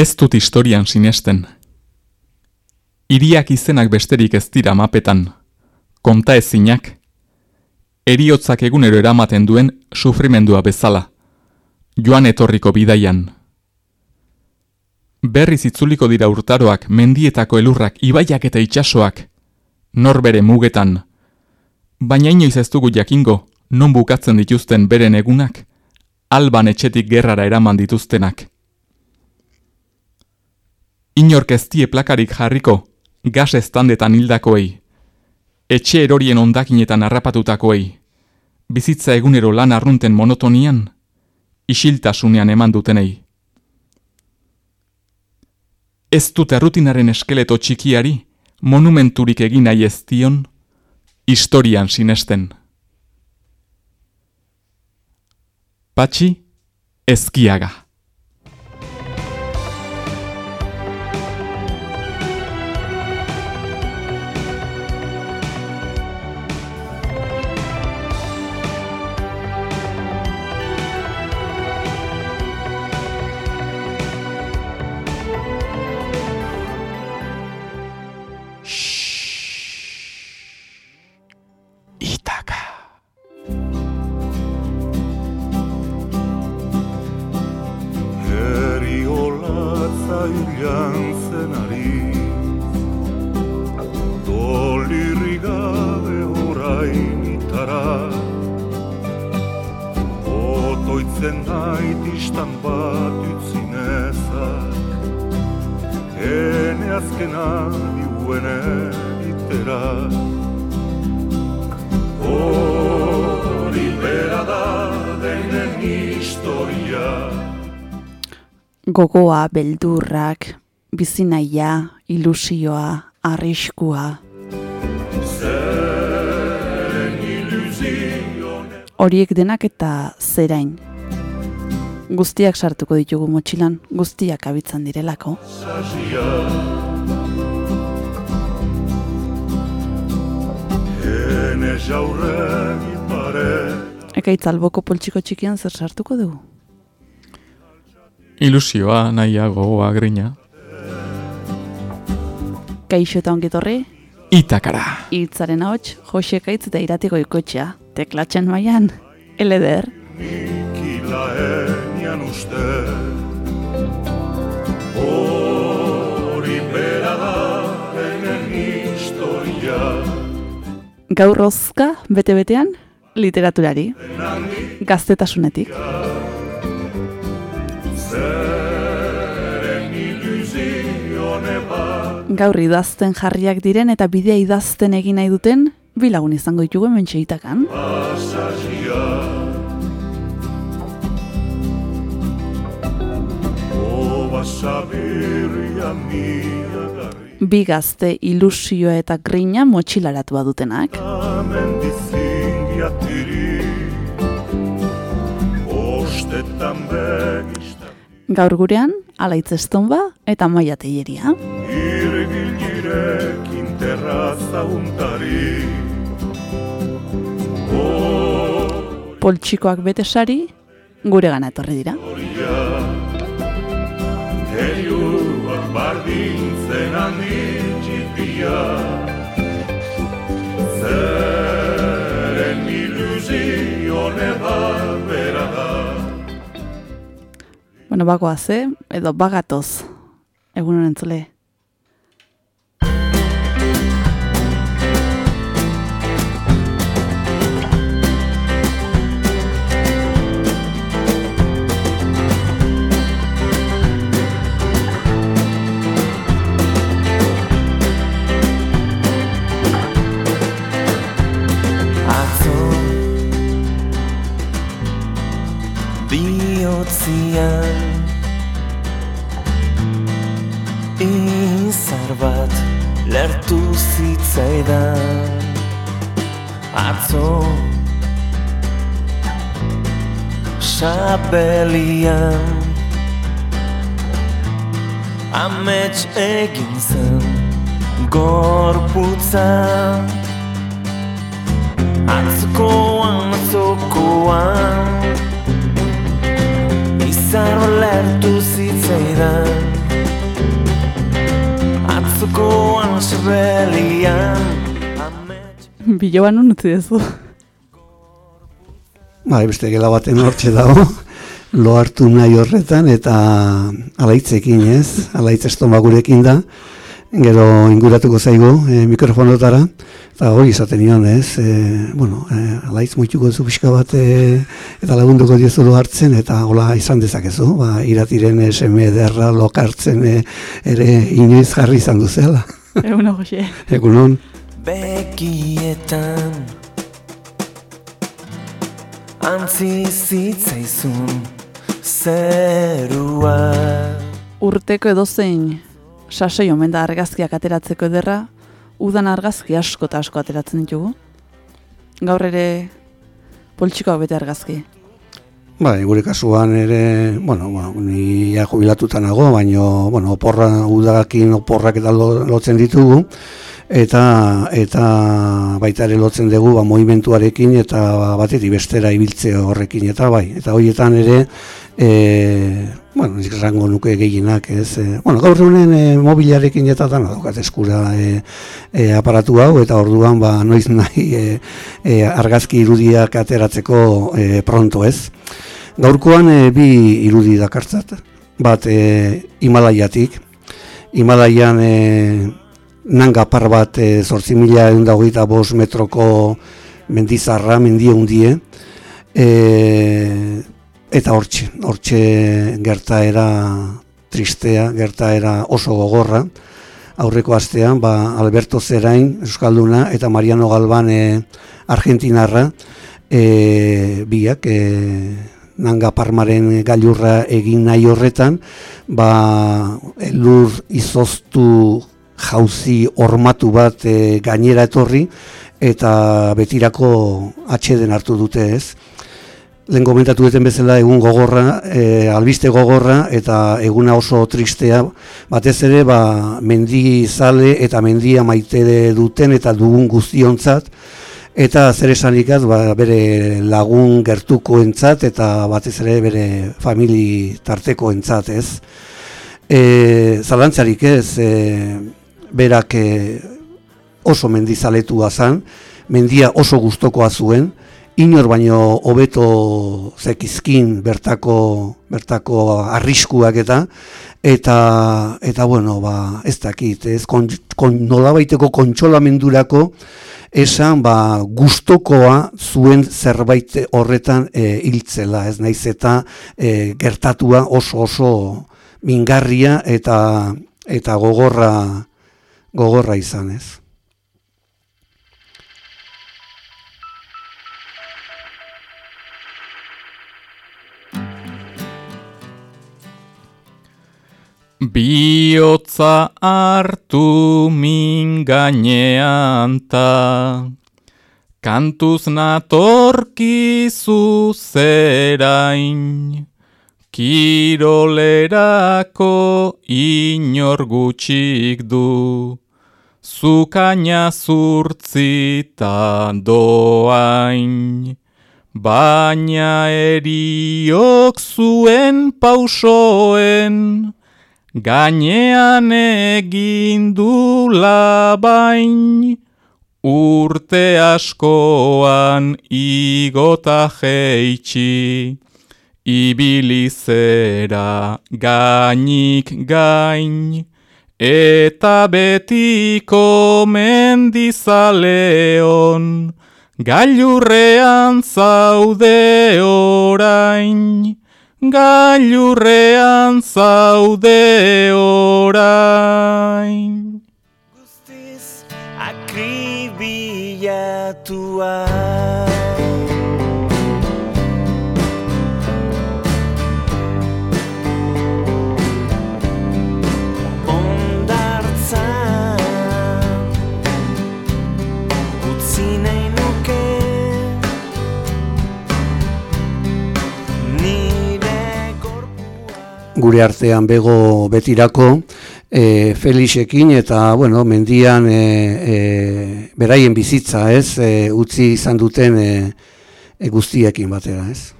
Ez dut historian sinesten. Iriak izenak besterik ez dira mapetan. Konta ezinak. Eriotzak egunero eramaten duen sufrimendua bezala. Joan etorriko bidaian. Berriz itzuliko dira urtaroak, mendietako elurrak, ibaiak eta itsasoak. Norbere mugetan. Baina inoiz ez dugu jakingo, non bukatzen dituzten beren egunak, alban etxetik gerrara eraman dituztenak. Inork ez die plakarik jarriko, gas estandetan hildakoei, etxe erorien ondakinetan harrapatutakoei, bizitza egunero lan arrunten monotonian, isiltasunean eman dutenei. Ez dut errutinaren eskeleto txikiari, monumenturik egin nahi ez dion, historian sinesten. Patxi, ezkiaga. Gogoa, beldurrak, bizinaia, ilusioa, arriskua. Horiek denak eta zerain. Guztiak sartuko ditugu motxilan, guztiak abitzan direlako. Ekaitz alboko poltsiko txikian zer sartuko dugu? Ilusioa, nahiago, agrina. Kaixo eta ongitorri? Itakara. Itzaren ahots, Jose Kaitz eta iratiko ikotxea. Teklatzen maian, eleder. Nikila enian uste Hori bera da enen historia Gaur rozka, bete-betean, literaturari. Gaztetasunetik. Gaur idazten jarriak diren eta bidea idazten egin nahi duten bilagun izango ditugu hemen txeitakan. Bi gazte ilusio eta grina motxilaratu dutenak. Gaur gurean, alaitz estonba eta maia teieria. Poltsikoak bete sari, gure gana etorri dira. Zeren Bueno, bagoaz, eh? Edo bagatoz. Egun honen zule. Biotzian Izar bat lertu zitzaidan. Atzo Sabelian. Amets egin zen Gorputza Atzokoan, atzokoan izan olertu zitzaidan. Atzokoan srelian Biloan unutzi dezu Bai, beste gela baten hortxe dago. Lo hartu nahi horretan eta alaitzekin ez, alaitz estomagurekin da, gero inguratuko zaigu e, mikrofonotara, eta hori izaten nion ez, e, bueno, e, alaitz muituko zu pixka bat e, eta lagunduko diozu lo hartzen, eta hola izan dezakezu, ba, iratiren SM ederra lokartzen e, ere inoiz jarri izan duzela. Egun Jose. Egunon. Bekietan Antzi zitzaizun Zerua Urteko edozein sasoi omen da argazkiak ateratzeko ederra, udan argazki asko eta asko ateratzen ditugu. Gaur ere poltsikoak bete argazki. Bai, gure kasuan ere, bueno, bueno ni ja jubilatuta nago, baino, bueno, oporra udakin oporrak eta lo- lotzen ditugu eta eta baita ere lotzen dugu ba movimentuarekin eta batetik bestera ibiltze horrekin eta bai, eta hoietan ere e, bueno, esango nuke gehienak, ez? E, bueno, gaur egunen e, mobilarekin eta dana daukat eskura e, e, aparatu hau eta orduan ba noiz nahi e, argazki irudiak ateratzeko e, pronto, ez? Gaurkoan e, bi irudi dakartzat. Bat e, Himalaiatik. Himalaian e, nanga par bat e, zortzi mila hogeita bost metroko mendizarra, mendie hundie. E, eta hortxe, hortxe gertaera tristea, gertaera oso gogorra. Aurreko astean, ba, Alberto Zerain, Euskalduna, eta Mariano Galban, e, Argentinarra, e, biak, e, nanga parmaren gailurra egin nahi horretan, ba, lur izoztu jauzi hormatu bat e, gainera etorri, eta betirako atxeden hartu dute ez. Lehen komentatu duten bezala egun gogorra, e, albiste gogorra eta eguna oso tristea, batez ere ba, mendi zale eta mendia maite duten eta dugun guztiontzat, eta zer esanikaz ba, bere lagun gertukoentzat eta batez ere bere famili tartekoentzat ez. E, zalantzarik ez, e, berak e, oso mendizaletua zan, mendia oso gustokoa zuen, inor baino hobeto zekizkin bertako bertako arriskuak eta eta eta bueno ba ez dakit ez kon, kon, nolabaiteko kontsolamendurako esan ba gustokoa zuen zerbait horretan e, hiltzela ez naiz eta e, gertatua oso oso mingarria eta eta gogorra gogorra izan ez Biotza hartu min gainean ta, kantuz natorkizu zerain, kirolerako inor gutxik du, zukaina zurtzita doain. Baina eriok zuen pausoen, Gainean egin du labain, urte askoan igota jeitsi, ibilizera gainik gain, eta betiko mendizaleon, gailurrean zaude orain. Gailurrean zaude orain. Guztiz akribiatua gure artean bego betirako e, Felixekin eta bueno, mendian e, e, beraien bizitza ez? E, utzi izan duten e, e, guztiekin batera ez.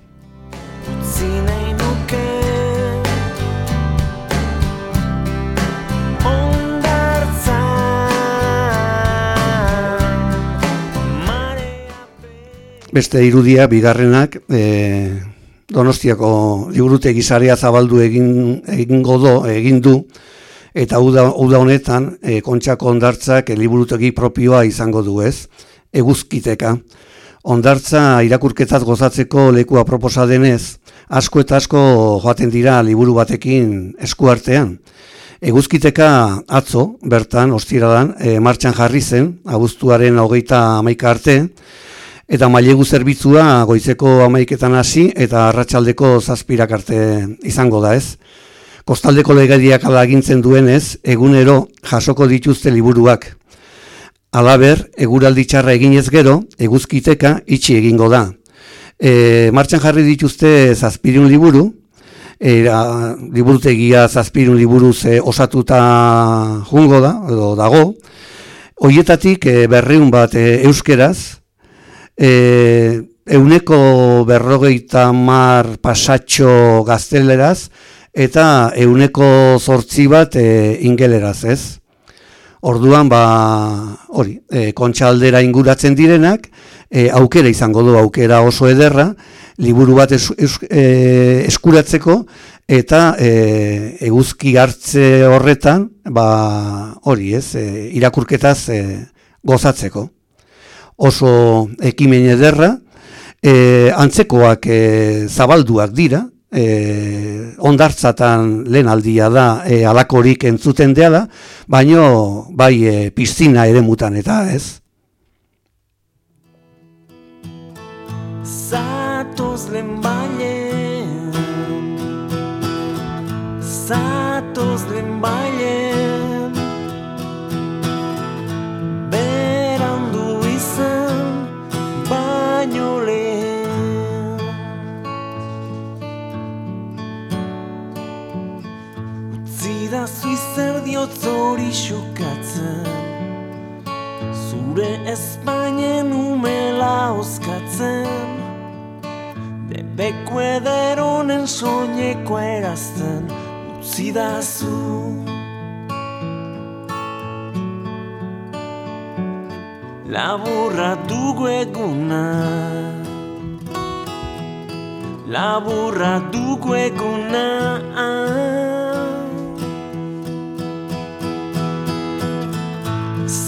Beste irudia, bigarrenak, e, Donostiako liburutegi sarea zabaldu egin egingo do egin du. Eta uda, uda honetan e, kontxako ondartzak e, liburutegi propioa izango du ez? Eguzkiteka. Ondartza irakurketat gozatzeko lekua proposa denez asko eta asko joaten dira liburu batekin eskuartean Eguzkiteka atzo, bertan, ostiradan, e, martxan jarri zen, abuztuaren hogeita amaika arte, eta mailegu zerbitzua goizeko amaiketan hasi eta arratsaldeko zazpirak arte izango da ez. Kostaldeko legediak alagintzen duenez, egunero jasoko dituzte liburuak. Alaber, eguraldi txarra eginez gero, eguzkiteka itxi egingo da. E, martxan jarri dituzte zazpirun liburu, era liburutegia zazpirun liburuz e, osatuta jungo da, edo dago, hoietatik e, berreun bat e, euskeraz, e, euneko berrogeita mar pasatxo gazteleraz, eta euneko zortzi bat e, ingeleraz ez. Orduan, ba, hori, e, kontxa aldera inguratzen direnak, e, aukera izango du, aukera oso ederra, liburu bat es, e, eskuratzeko eta e, eguzki hartze horretan ba hori ez e, irakurketaz e, gozatzeko oso ekimen ederra e, antzekoak e, zabalduak dira e, ondartzatan lehen aldia da e, alakorik entzuten dela baino bai e, piztina ere mutan eta ez. Zatoz lehen bailen Zatoz hori xukatzen Zure Espainen umela oskatzen. Debeko ederonen soineko erazten. Utzi da zu Laburra dugu eguna. Laburra dugu eguna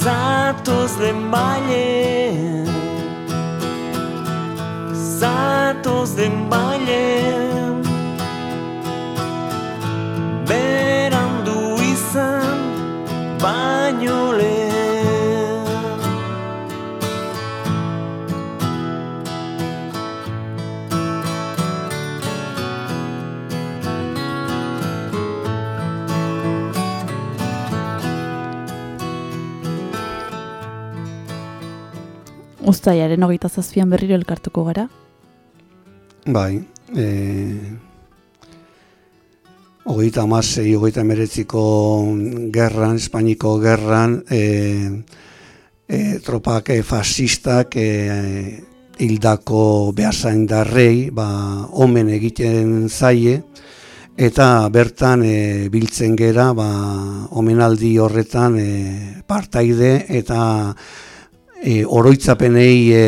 Zatoz den bailen Zatoz den bailen Berandu izan baino lehen Uztaiaren hogeita zazpian berriro elkartuko gara. Bai, e, hogeita amasei, hogeita emeretziko gerran, Espainiko gerran, e, e, tropak e, fascistak e, hildako behasain darrei, ba, omen egiten zaie, eta bertan e, biltzen gera, ba, omenaldi horretan e, partaide eta e, oroitzapenei e,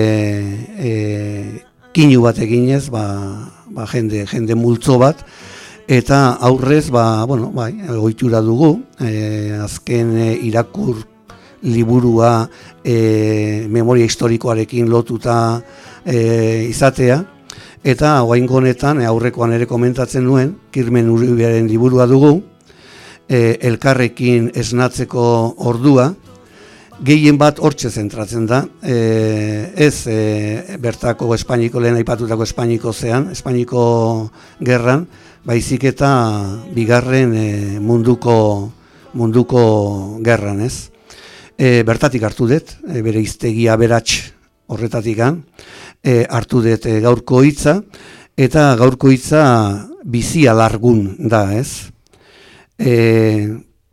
e, kinu bat eginez, ba, ba jende, jende multzo bat, eta aurrez, ba, bueno, bai, ohitura dugu, e, azken e, irakur liburua e, memoria historikoarekin lotuta e, izatea, eta oain honetan e, aurrekoan ere komentatzen nuen, kirmen uribiaren liburua dugu, e, elkarrekin esnatzeko ordua, gehien bat hortxe zentratzen da, e, ez e, bertako Espainiko lehen aipatutako Espainiko zean, Espainiko gerran, baizik eta bigarren e, munduko munduko gerran, ez? E, bertatik hartu dut, e, bere iztegia berats horretatik e, hartu dut e, gaurko hitza eta gaurko hitza bizia largun da, ez? E,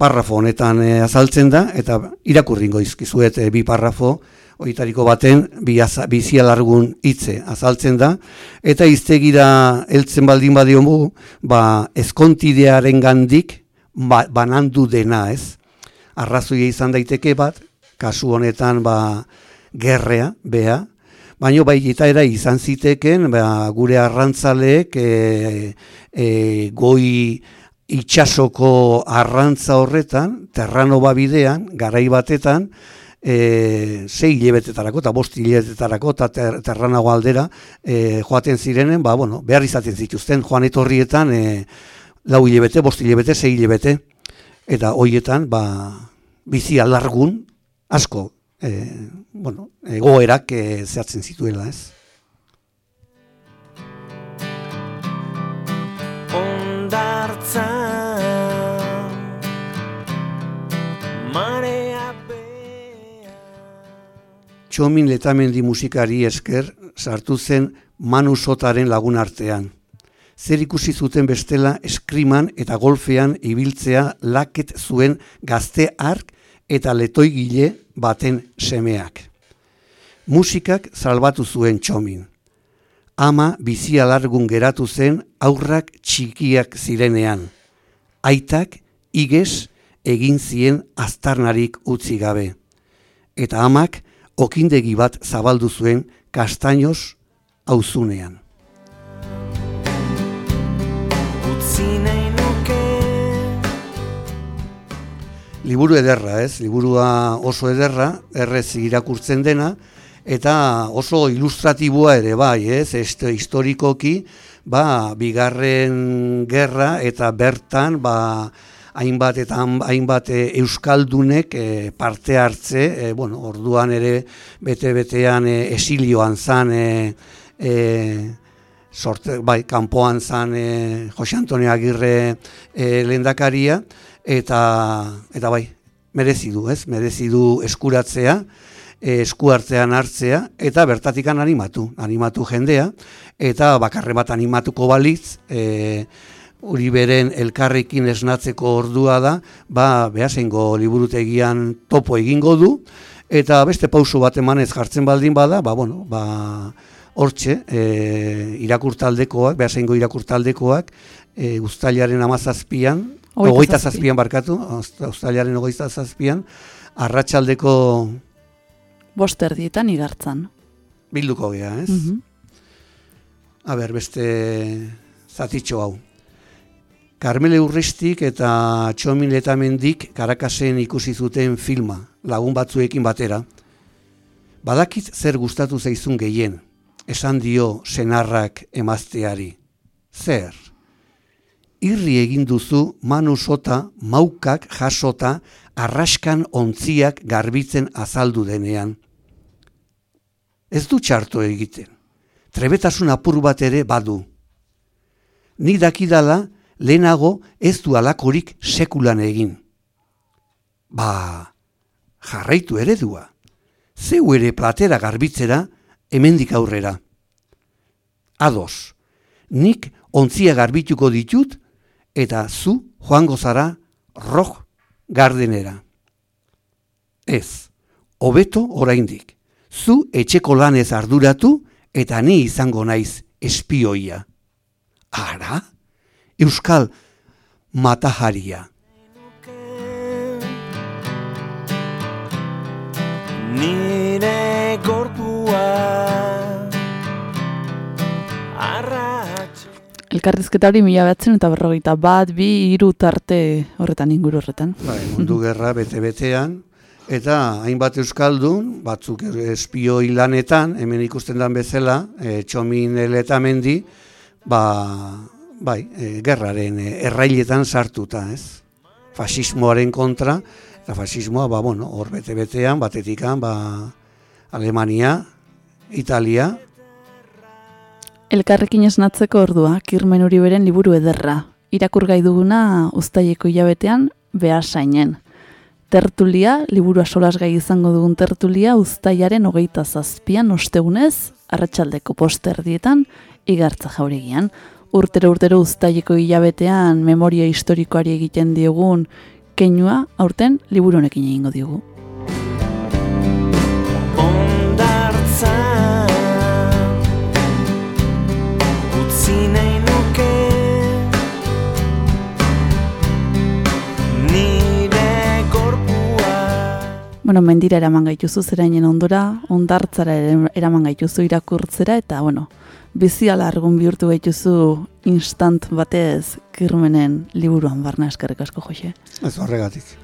parrafo honetan e, azaltzen da, eta irakurringo izkizuet e, bi parrafo, oitariko baten bi aza, bizia largun hitze azaltzen da, eta iztegira heltzen baldin badiomu, ba, eskontidearen gandik ba, banandu dena ez. Arrazoia izan daiteke bat, kasu honetan ba, gerrea, bea, Baina bai era izan ziteken ba, gure arrantzaleek e, e, goi itxasoko arrantza horretan, terranova bidean, garai batetan, e, zei hilebetetarako eta bost hilebetetarako eta ter, terranago aldera e, joaten zirenen, ba, bueno, behar izaten zituzten, joan etorrietan e, lau hilebete, bost hilebete, zei hilebete, eta hoietan, ba, bizi alargun, asko, e, bueno, egoerak e, zehatzen zituela, ez? Txomin letamendi musikari esker sartu zen Manu Sotaren lagun artean. Zer ikusi zuten bestela eskriman eta golfean ibiltzea laket zuen gazte ark eta letoigile baten semeak. Musikak salbatu zuen txomin. Ama bizi alargun geratu zen aurrak txikiak zirenean. Aitak igez egin zien aztarnarik utzi gabe. Eta amak okindegi bat zabaldu zuen kastainoz auzunean. Liburu ederra, ez? Liburua oso ederra, errez irakurtzen dena, eta oso ilustratiboa ere bai, ez? Este historikoki, ba, bigarren gerra eta bertan, ba, hainbat eta hainbat e, euskaldunek e, parte hartze, e, bueno, orduan ere bete-betean e, esilioan zan, e, e, sorte, bai, kanpoan zan e, Jose Antonio Agirre e, lendakaria, eta, eta bai, merezi du, ez? Merezi du eskuratzea, eskuartzean hartzea, eta bertatikan animatu, animatu jendea, eta bakarre bat animatuko balitz, e, hori beren elkarrekin esnatzeko ordua da, ba, behasengo liburutegian topo egingo du, eta beste pauso bat emanez jartzen baldin bada, ba, bueno, ba, hortxe, e, irakurtaldekoak, behasengo irakurtaldekoak, e, ustailaren amazazpian, ogoita zazpian barkatu, ustailaren ogoita zazpian, arratsaldeko boster dietan igartzan. Bilduko gea, ez? Mm A ber, beste zatitxo hau. Carmele Urristik eta Txomin Letamendik Karakasen ikusi zuten filma, lagun batzuekin batera. Badakit zer gustatu zaizun gehien, esan dio senarrak emazteari. Zer? Irri egin duzu manu sota, maukak jasota, arraskan ontziak garbitzen azaldu denean. Ez du txarto egiten. Trebetasun apur bat ere badu. Ni dakidala, lehenago ez du alakorik sekulan egin. Ba, jarraitu eredua. Zeu ere platera garbitzera, hemendik aurrera. Ados, nik ontzia garbituko ditut, eta zu joango zara rok gardenera. Ez, hobeto oraindik. Zu etxeko lanez arduratu, eta ni izango naiz espioia. Ara? Euskal mataharia. Nire gorpua Elkarrizketa hori mila behatzen eta berrogeita bat, bi, hiru tarte horretan inguru horretan. Bai, mundu gerra bete-betean, eta hainbat euskaldun, batzuk espio hilanetan, hemen ikusten dan bezala, e, txomin mendi, ba, bai, e, gerraren e, errailetan sartuta, ez? Fasismoaren kontra, eta fasismoa, ba, bueno, hor bete-betean, batetikan, ba, Alemania, Italia. Elkarrekin esnatzeko ordua, kirmen hori beren liburu ederra. Irakur gai duguna ustaieko hilabetean behasainen. Tertulia, liburu solas gai izango dugun tertulia, ustaiaren hogeita zazpian, ostegunez, arratsaldeko posterdietan, igartza jauregian urtero urtero uztaileko hilabetean memoria historikoari egiten diegun keinua aurten liburu honekin egingo diogu. Bueno, mendira eraman gaituzu zerainen ondora, ondartzara eraman gaituzu irakurtzera, eta, bueno, bizi alargun bihurtu gaituzu instant batez kirmenen liburuan barna eskerrik asko, Jose. Ez horregatik.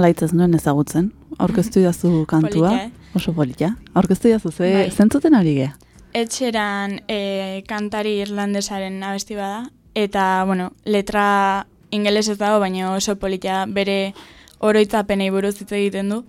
Piece. Alaitzez nuen ezagutzen, aurkeztu idazu kantua, Polita, eh? oso polita. Aurkeztu idazu, ze, Bai. zentzuten ari gea? Etxeran e, kantari irlandesaren abesti bada, eta, bueno, letra ingelesez dago, baina oso politia bere oroitzapenei buruz hitz egiten du,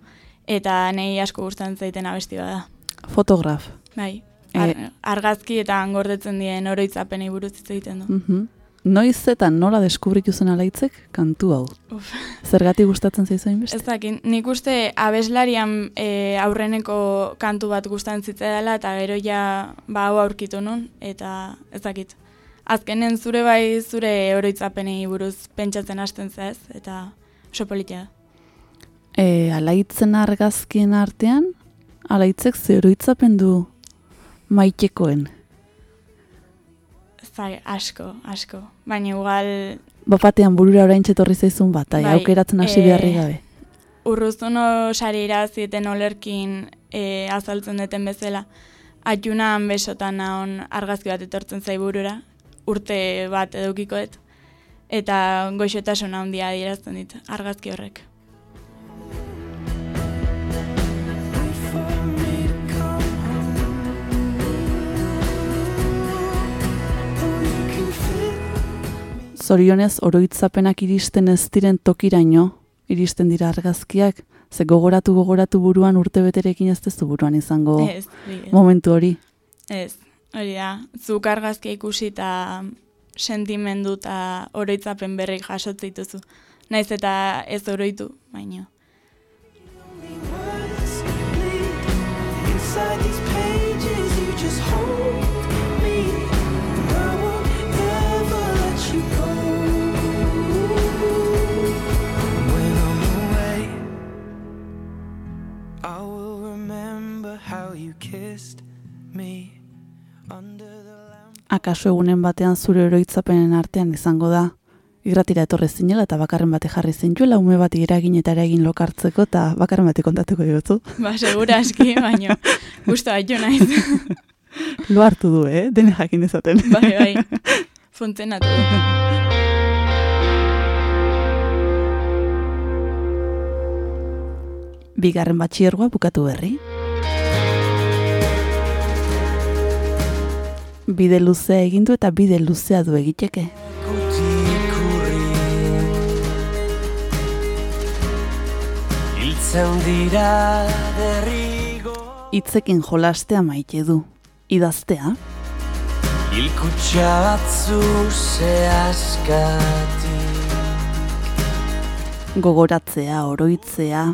eta nei asko gustatzen zaiten abesti bada. Fotograf. Bai, ar, Eh. argazki eta angordetzen dien oroitzapenei buruz hitz egiten du. Mhm. Noiz eta nola deskubritu zen alaitzek kantu hau? Uf. Zergatik gustatzen zaizu Ez beste? dakit, nik uste abeslarian e, aurreneko kantu bat gustatzen zitzaidala eta gero ja ba hau aurkitu nun eta ez dakit. Azkenen zure bai zure oroitzapenei buruz pentsatzen hasten zez eta oso politia da. E, alaitzen argazkien artean, alaitzek zeroitzapen du maitekoen. Dakit, asko, asko. Baina igual Bapatean burura orain txetorri zaizun bat, ai, Bai, aukeratzen hasi eh, beharri gabe. urruztuno sari irazieten olerkin e, azaltzen duten bezala, atxunan besotan naon argazki bat etortzen zaiburura, urte bat edukikoet, eta goixotasun handia adierazten dit argazki horrek. Zorionez, oroitzapenak iristen ez diren tokiraino, iristen dira argazkiak, ze gogoratu gogoratu buruan urte beterekin ez dezu buruan izango Ez, ez. momentu hori. Ez, hori da. Zuk argazkia ikusi eta sentimendu eta oroitzapen berri jasotzen dituzu. naiz eta ez oroitu, baino. I will remember how you kissed me under the lamp. Akaso egunen batean zure oroitzapenen artean izango da. Irratira etorri zinela eta bakarren bate jarri zintuela ume bat eragin eta eragin lokartzeko eta bakarren bate kontatuko diozu. Ba, segura aski, baino, gusto haitu naiz. Lo hartu du, eh? Dene jakin dezaten. bai, bai, funtzionatu. Bigarren batxiergoa bukatu berri. Bide luzea egin du eta bide luzea du egiteke. Hiltzen dira derrigo Hitzekin jolastea maite du. Idaztea, Hilkutxa batzu zehazkati gogoratzea, oroitzea,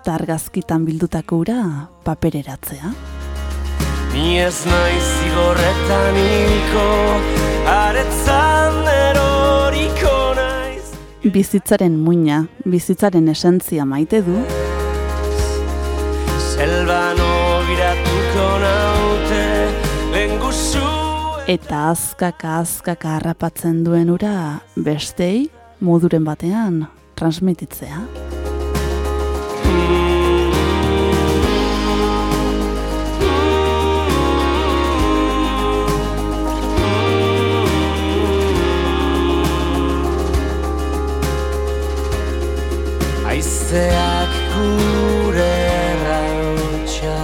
eta argazkitan bildutako ura papereratzea. Ni ez naiz zigorretan hilko Aretzan eroriko naiz Bizitzaren muina, bizitzaren esentzia maite du, Selban obiratuko naute Lenguzu eta azkaka azkaka harrapatzen duen ura bestei moduren batean transmititzea. Aizeak gure rautxa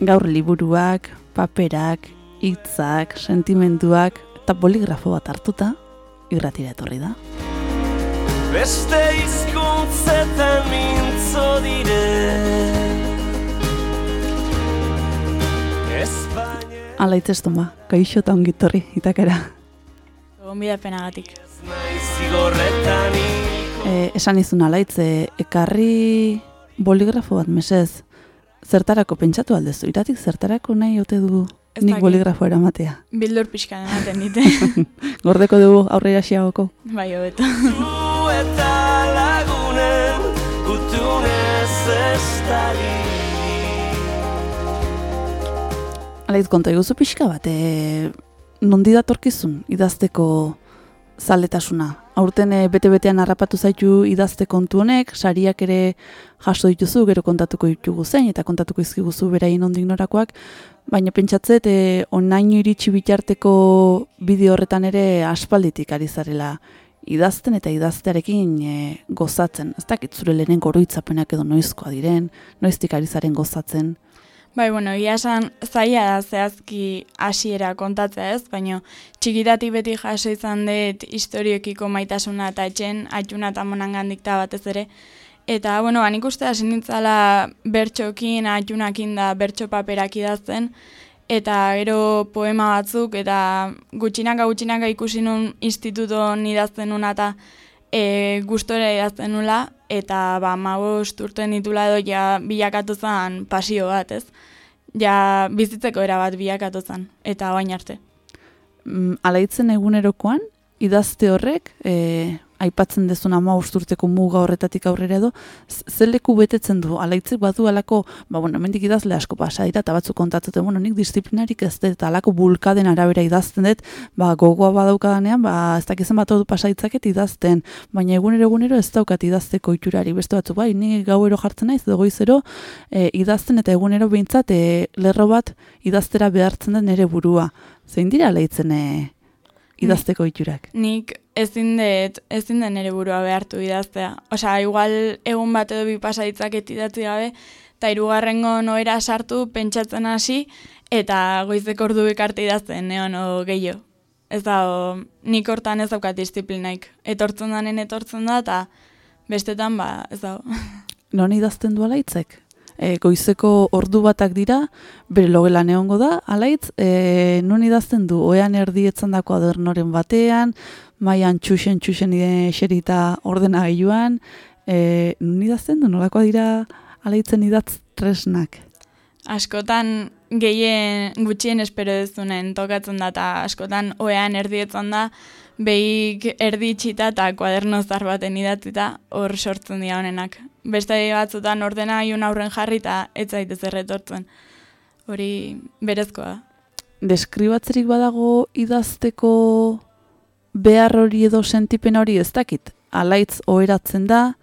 Gaur liburuak, paperak, hitzak, sentimenduak eta boligrafo bat hartuta irratira etorri da. Beste hizkuntzetan mintzo dire España Ala itzestun ba, kaixo eta ongitorri, itakera. Gonbidapenagatik. naiz zigorretan hilko E, esan izun alaitz, e, ekarri boligrafo bat mesez, zertarako pentsatu aldezu, iratik zertarako nahi ote du Ez nik boligrafo eramatea. Bildur pixka ematen dite. Gordeko dugu aurrera xeagoko. bai, hobeto. Eta lagunen gutunez estali Alaitz, konta eguzu pixka bat, e, nondi datorkizun idazteko zaletasuna. Aurten e, bete-betean harrapatu zaitu idazte kontu honek, sariak ere jaso dituzu, gero kontatuko ditugu zein, eta kontatuko izkiguzu berain ondik norakoak, baina pentsatzet, e, onaino iritsi bitarteko bideo horretan ere aspalditik ari zarela idazten eta idaztearekin e, gozatzen. Ez dakit zure lehenengo oroitzapenak edo noizkoa diren, noiztik ari zaren gozatzen. Bai, bueno, ia zaila da zehazki hasiera kontatzea ez, baina txikitatik beti jaso izan dut historiokiko maitasuna eta etxen atxuna eta monangandik da batez ere. Eta, bueno, ban ikuste hasi nintzala bertxokin, atxunakin da bertxo paperak idazten, eta gero poema batzuk, eta gutxinaka gutxinaka ikusi nun instituton idazten nuna eta e, gustora idazten nula, eta ba, magost urten ditula edo ja bilakatu zen pasio bat, ez? Ja bizitzeko era bat bilakatu zen, eta bain arte. mm, alaitzen egunerokoan, idazte horrek, e, aipatzen dezun ama urteko muga horretatik aurrera edo, z- ze leku betetzen du, alaitzek badu alako, ba, bueno, mendik idazle asko pasa eta batzuk kontatzute, bueno, nik disiplinarik ez dut, alako bulkaden arabera idazten dut, ba, gogoa badaukadanean, ba, ez dakizen bat odu pasa ditzaket idazten, baina egunero egunero ez daukat idazteko itxurari, beste batzuk, bai, ni gauero jartzen naiz, edo goizero, e, idazten eta egunero behintzat e, lerro bat idaztera behartzen den nere burua. Zein dira leitzen e, idazteko iturak? Nik ezin dut, ezin den ere burua behartu idaztea. Osea, igual egun bat edo bi pasa ditzaket idatzi gabe, eta hirugarrengo noera sartu pentsatzen hasi, eta goizeko ordu arte idazten, neon o gehiago. Ez da, o, nik hortan ez daukat disiplinaik. Etortzen danen etortzen da, eta bestetan, ba, ez da. Non idazten du alaitzek? E, goizeko ordu batak dira, bere logelan egongo da, alaitz, e, non idazten du, oean erdietzen dako adernoren batean, maian txusen txusen eserita ordenagailuan, e, non idazten du, nolakoa dira alaitzen idatz tresnak. Askotan gehien gutxien espero dezunen tokatzen da eta askotan oean erdietzen da behik erdi itxita eta kuaderno zar baten idatzita hor sortzen dira honenak. Beste batzutan ordena iun aurren jarri eta ez zaitez erretortzen. Hori berezkoa. Deskribatzerik badago idazteko behar hori edo sentipen hori ez dakit. Alaitz oheratzen da,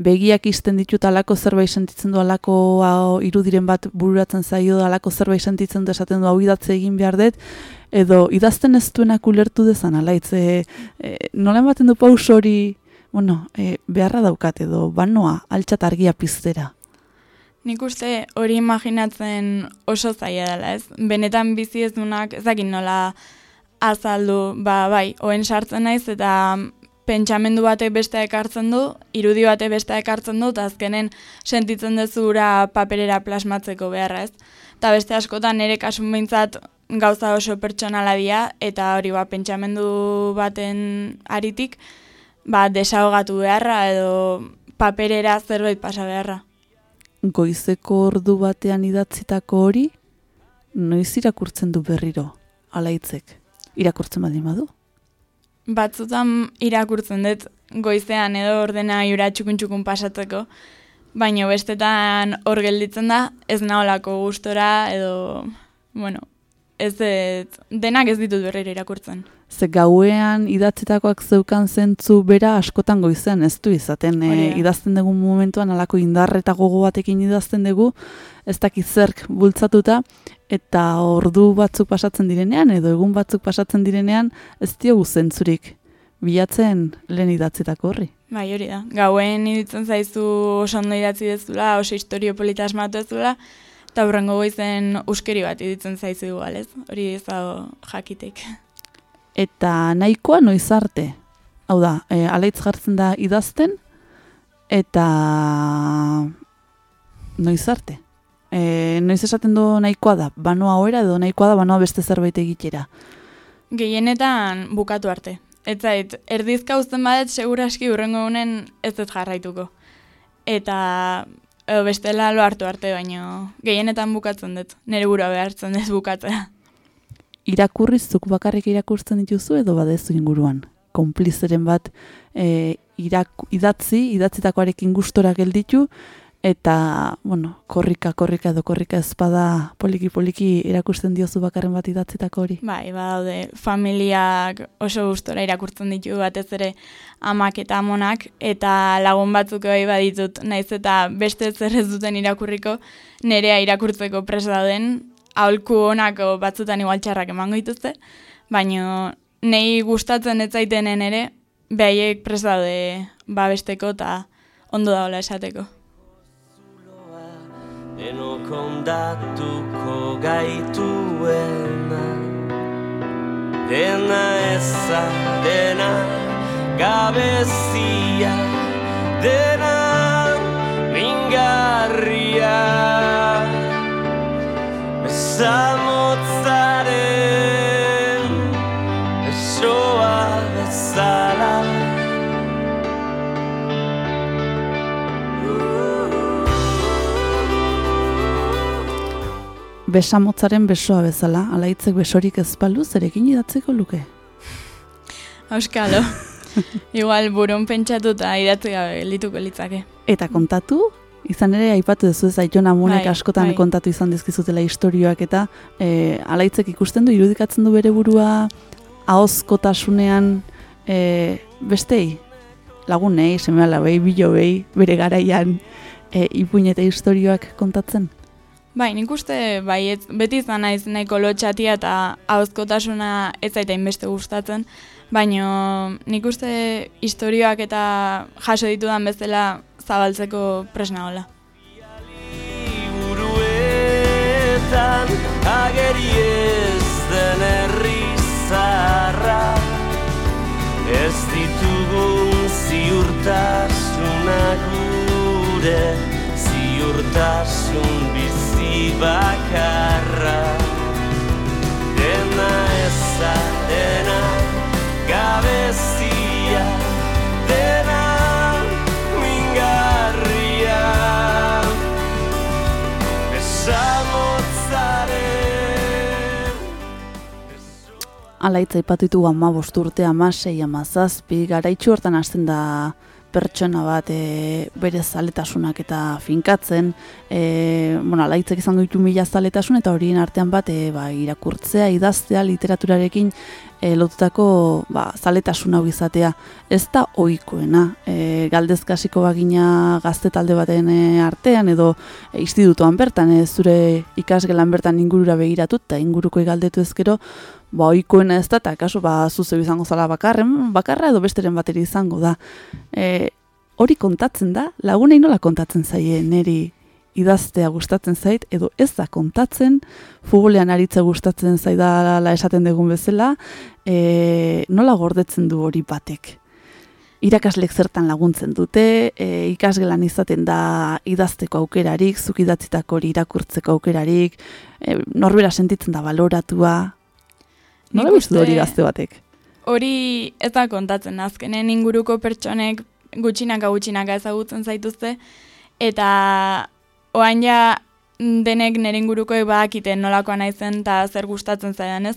begiak izten ditut alako zerbait sentitzen du alako hau, irudiren bat bururatzen zaio alako zerbait sentitzen du esaten du hau idatze egin behar dut, edo idazten ez duenak ulertu dezan alaitz, e, e, nola ematen du paus hori, bueno, e, beharra daukat edo banoa altxat argia piztera. Nik uste hori imaginatzen oso zaila dela, ez? Benetan bizi ez dunak, ez dakit nola azaldu, ba, bai, oen sartzen naiz eta pentsamendu batek beste ekartzen du, irudi bate beste ekartzen du, eta azkenen sentitzen dezura paperera plasmatzeko beharra, ez? Eta beste askotan nire kasun behintzat gauza oso pertsonala dira, eta hori ba, pentsamendu baten aritik, ba, desahogatu beharra edo paperera zerbait pasa beharra. Goizeko ordu batean idatzitako hori, noiz irakurtzen du berriro, alaitzek. Irakurtzen baldin badu. Batzutan irakurtzen dut goizean edo ordena jura txukun-txukun pasatzeko, baina bestetan hor gelditzen da, ez naholako gustora edo, bueno, ez dut, denak ez ditut berriro irakurtzen. Ze gauean idatzitakoak zeukan zentzu bera askotan goizean ez du izaten. E, da. idazten dugu momentuan alako indar eta gogo batekin idazten dugu, ez dakit zerk bultzatuta, eta ordu batzuk pasatzen direnean, edo egun batzuk pasatzen direnean, ez diogu zentzurik bilatzen lehen idatzitako horri. Bai, hori da. Gauen iditzen zaizu oso ondo idatzi dezula, oso historio polita asmatu dezula, eta hurrengo goizen uskeri bat iditzen zaizu igual, ez? Hori ez dago jakitek. Eta nahikoa noiz arte. Hau da, e, alaitz jartzen da idazten, eta noiz arte. E, noiz esaten du nahikoa da, banoa oera edo nahikoa da banoa beste zerbait egitera. Gehienetan bukatu arte. Ez zait, erdizka uzten badet seguraski hurrengo honen ez dut jarraituko. Eta edo bestela lo hartu arte, baino gehienetan bukatzen dut. Nere burua behartzen dut bukatzea. Irakurrizuk bakarrik irakurtzen dituzu edo badezu inguruan. Konplizeren bat e, irak, idatzi, idatzitakoarekin gustora gelditu, eta, bueno, korrika, korrika edo korrika ezpada poliki-poliki irakusten diozu bakarren bat idatzitako hori. Bai, badaude familiak oso gustora irakurtzen ditu batez ere amak eta amonak eta lagun batzuk bai baditut naiz eta beste zer ez duten irakurriko nerea irakurtzeko pres dauden aholku honako batzutan igual txarrak emango dituzte, baino nei gustatzen ez zaitenen ere behaiek pres daude babesteko eta ondo daola esateko. Denok ondatuko gaituena Dena eza, dena gabezia Dena mingarria. Besamotzaren Besamotzaren besoa bezala, alaitzek besorik ez balu, zerekin idatzeko luke. Auskalo. Igual burun pentsatu eta idatzi gabe lituko litzake. Eta kontatu, izan ere aipatu duzu ez aiton amonek Bai, askotan bai. kontatu izan dizkizutela istorioak eta e, alaitzek ikusten du, irudikatzen du bere burua ahozkotasunean e, bestei, lagunei, seme alabei, bilobei, bere garaian e, ipuin eta istorioak kontatzen. Bai, nik uste bai, ez, beti izan naiz nahiko lotxatia eta hauzkotasuna ez zaita inbeste gustatzen, baino nik uste istorioak eta jaso ditudan bezala zabaltzeko presna hola. ageri ez den herri zaharra ez ditugun ziurtasunak gure ziur Maitasun bizi bakarra. Dena eza dena Gabezia Dena mingarria. Besamotzaren Alaitza ipatutu ama urte, ama sei, ama zazpi, garaitxu hortan hasten da pertsona bat e, bere zaletasunak eta finkatzen, e, bueno, alaitzek izango ditu mila zaletasun eta horien artean bat e, ba, irakurtzea, idaztea, literaturarekin e, lotutako ba, zaletasun hau izatea. Ez da ohikoena, e, galdezkasiko bagina gazte talde baten e, artean edo e, institutuan bertan, e, zure ikasgelan bertan ingurura begiratut eta inguruko galdetu ezkero, ba ohikoena ez da, eta kaso ba zuze izango zala bakarren, bakarra edo besteren bateri izango da. E, hori kontatzen da, lagunei nola kontatzen zaie neri idaztea gustatzen zait, edo ez da kontatzen, futbolean aritza gustatzen zaidala esaten dugun bezala, e, nola gordetzen du hori batek. Irakaslek zertan laguntzen dute, e, ikasgelan izaten da idazteko aukerarik, zuk idatzitako hori irakurtzeko aukerarik, e, norbera sentitzen da baloratua, Nola uste- hori gazte batek? Hori ez da kontatzen azkenen inguruko pertsonek gutxinaka gutxinaka ezagutzen zaituzte eta oain ja denek nire ingurukoek badakite nolakoa naizen eta zer gustatzen zaidan ez.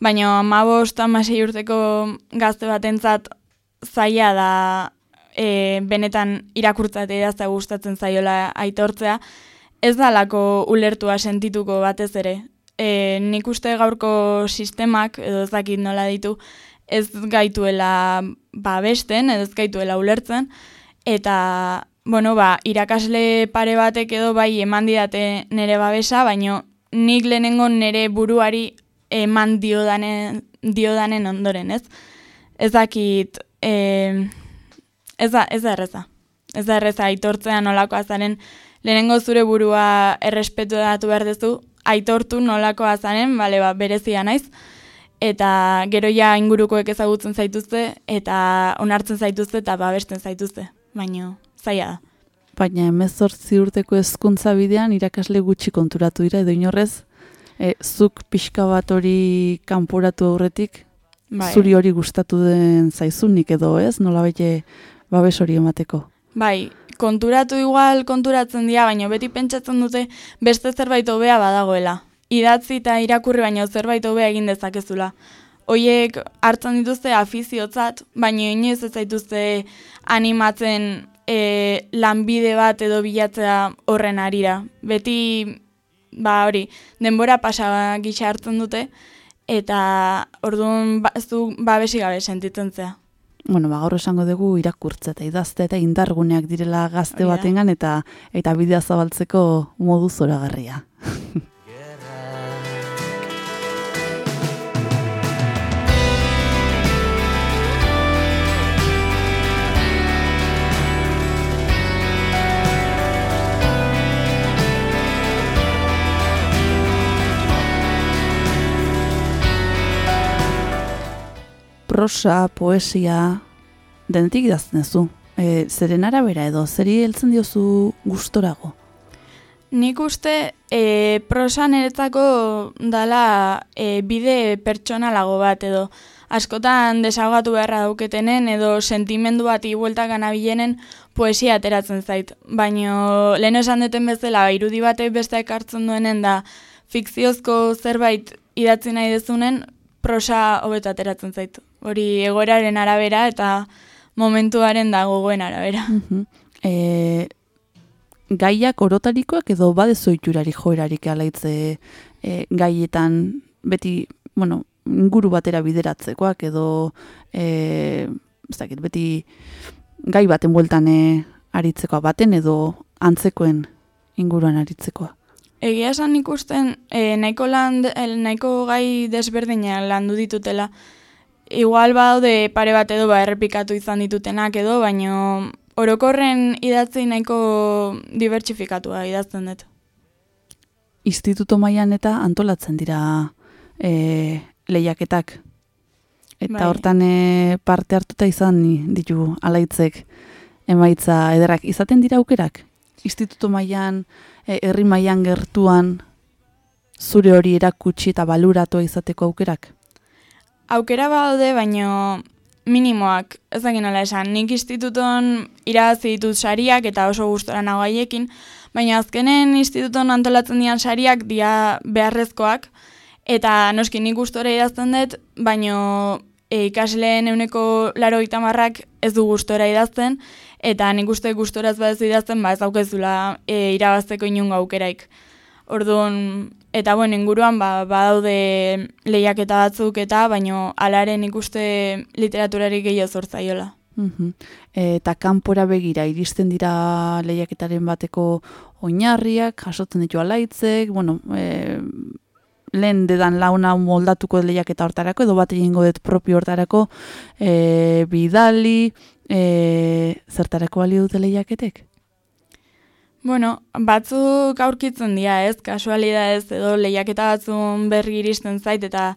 Baina amabost amasei urteko gazte batentzat zaila da e, benetan irakurtza eta idaztea gustatzen zaiola aitortzea, ez dalako ulertua sentituko batez ere. E, nik uste gaurko sistemak, edo ez dakit nola ditu, ez gaituela babesten, edo ez gaituela ulertzen, eta, bueno, ba, irakasle pare batek edo bai eman didate nere babesa, baino nik lehenengo nere buruari eman diodanen, diodanen ondoren, ez? Ez dakit, e, ez da, ez da erreza. Ez da erreza aitortzea nolakoa zaren, lehenengo zure burua errespetu datu behar duzu, aitortu nolakoa zaren, bale, ba, berezia naiz, eta gero ja ingurukoek ezagutzen zaituzte, eta onartzen zaituzte, eta babesten zaituzte, baino zaila da. Baina emezortzi urteko hezkuntza bidean irakasle gutxi konturatu dira, edo inorrez, e, zuk pixka bat hori kanporatu aurretik, Bai. zuri hori gustatu den zaizunik edo ez, nola bete babes hori emateko. Bai, konturatu igual konturatzen dira, baina beti pentsatzen dute beste zerbait hobea badagoela. Idatzi eta irakurri baino zerbait hobea egin dezakezula. Hoiek hartzen dituzte afiziotzat, baina inoiz ez zaituzte animatzen e, lanbide bat edo bilatzea horren arira. Beti, ba hori, denbora pasa gisa hartzen dute, eta orduan ba, ez du babesi gabe sentitzen zea. Bueno, ba, gaur esango dugu irakurtze eta idazte eta indarguneak direla gazte batengan eta eta bidea zabaltzeko modu zoragarria. Prosa, poesia, denetik idazten duzu. E, zeren arabera edo, zeri heltzen diozu gustorago? Nik uste e, prosa niretzako dala e, bide pertsonalago bat edo askotan desahogatu beharra dauketenen edo sentimendu bat igueltak anabilenen poesia ateratzen zait. Baina lehen esan duten bezala irudi batek beste ekartzen duenen da fikziozko zerbait idatzi nahi dezunen prosa hobeto ateratzen zait. Hori egoeraren arabera eta momentuaren da gogoen arabera. Mhm. E, gaiak orotarikoak edo badezu itxurari joerarik alaitze e, gaietan beti, bueno, inguru batera bideratzekoak edo e, ez dakit, beti gai baten bueltan e, aritzekoa baten edo antzekoen inguruan aritzekoa. Egia esan ikusten e, nahiko, lan, el, nahiko gai desberdina landu ditutela. Igual badaude pare bat edo ba errepikatu izan ditutenak edo, baino orokorren idatzi nahiko dibertsifikatua idazten dut. Instituto mailan eta antolatzen dira e, lehiaketak. Eta Bai. hortan e, parte hartuta izan ditu alaitzek emaitza ederrak. Izaten dira aukerak? instituto mailan, eh, herri mailan gertuan, zure hori erakutsi eta baluratu izateko aukerak? Aukera badaude, baino minimoak, ez dakit nola esan, nik instituton irabazi ditut sariak eta oso gustora nago haiekin, baina azkenen instituton antolatzen dian sariak dia beharrezkoak, eta noski nik gustora idazten dut, baino e, ikasleen euneko laro marrak ez du gustora idazten, eta nik uste gustoraz badezu idazten, ba ez daukezula e, irabazteko inungo aukeraik. Orduan, eta bueno, inguruan ba, badaude lehiaketa batzuk eta, baino alaren ikuste literaturari gehiago zortzaiola. Mhm. Eta kanpora begira iristen dira lehiaketaren bateko oinarriak, jasotzen ditu alaitzek, bueno, e, lehen dedan launa moldatuko lehiaketa hortarako, edo bat egingo dut propio hortarako, e, bidali, e, zertarako balio dute lehiaketek? Bueno, batzuk aurkitzen dira, ez, kasualidadez edo lehiaketa batzun berri iristen zait eta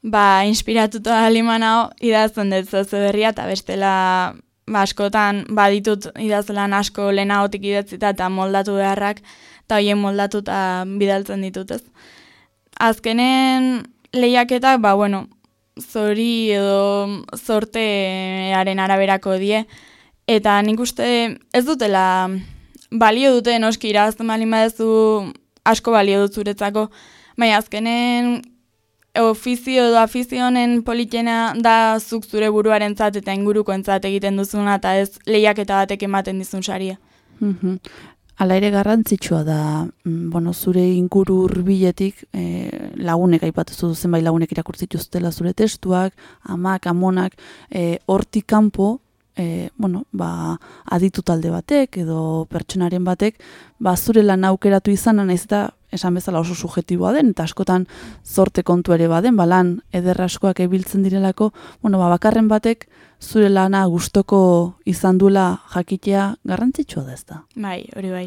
ba, inspiratuta alimanao idazten dut zoze berria eta bestela ba, askotan baditut idazlan asko lehenagotik idatzita eta moldatu beharrak eta hoien moldatu eta bidaltzen ditut, ez. Azkenen lehiaketak, ba, bueno, zori edo zortearen araberako die, eta nik uste ez dutela balio dute noski irabazten balin badezu asko balio dut zuretzako, baina azkenen ofizio edo afizionen politena da zuk zure buruarentzat eta ingurukoentzat egiten duzuna eta ez lehiaketa batek ematen dizun saria. Mhm. Hala ere garrantzitsua da, mm, bueno, zure inguru hurbiletik e, lagunek aipatu zenbait lagunek irakurtzen dituztela zure testuak, amak, amonak, e, hortik kanpo, e, bueno, ba, aditu talde batek edo pertsonaren batek, ba, zure lan aukeratu izana naiz eta esan bezala oso subjetiboa den, eta askotan zorte kontu ere baden, ba, lan ederra askoak ebiltzen direlako, bueno, ba, bakarren batek zure lana gustoko izan dula jakitea garrantzitsua da ez da. Bai, hori bai.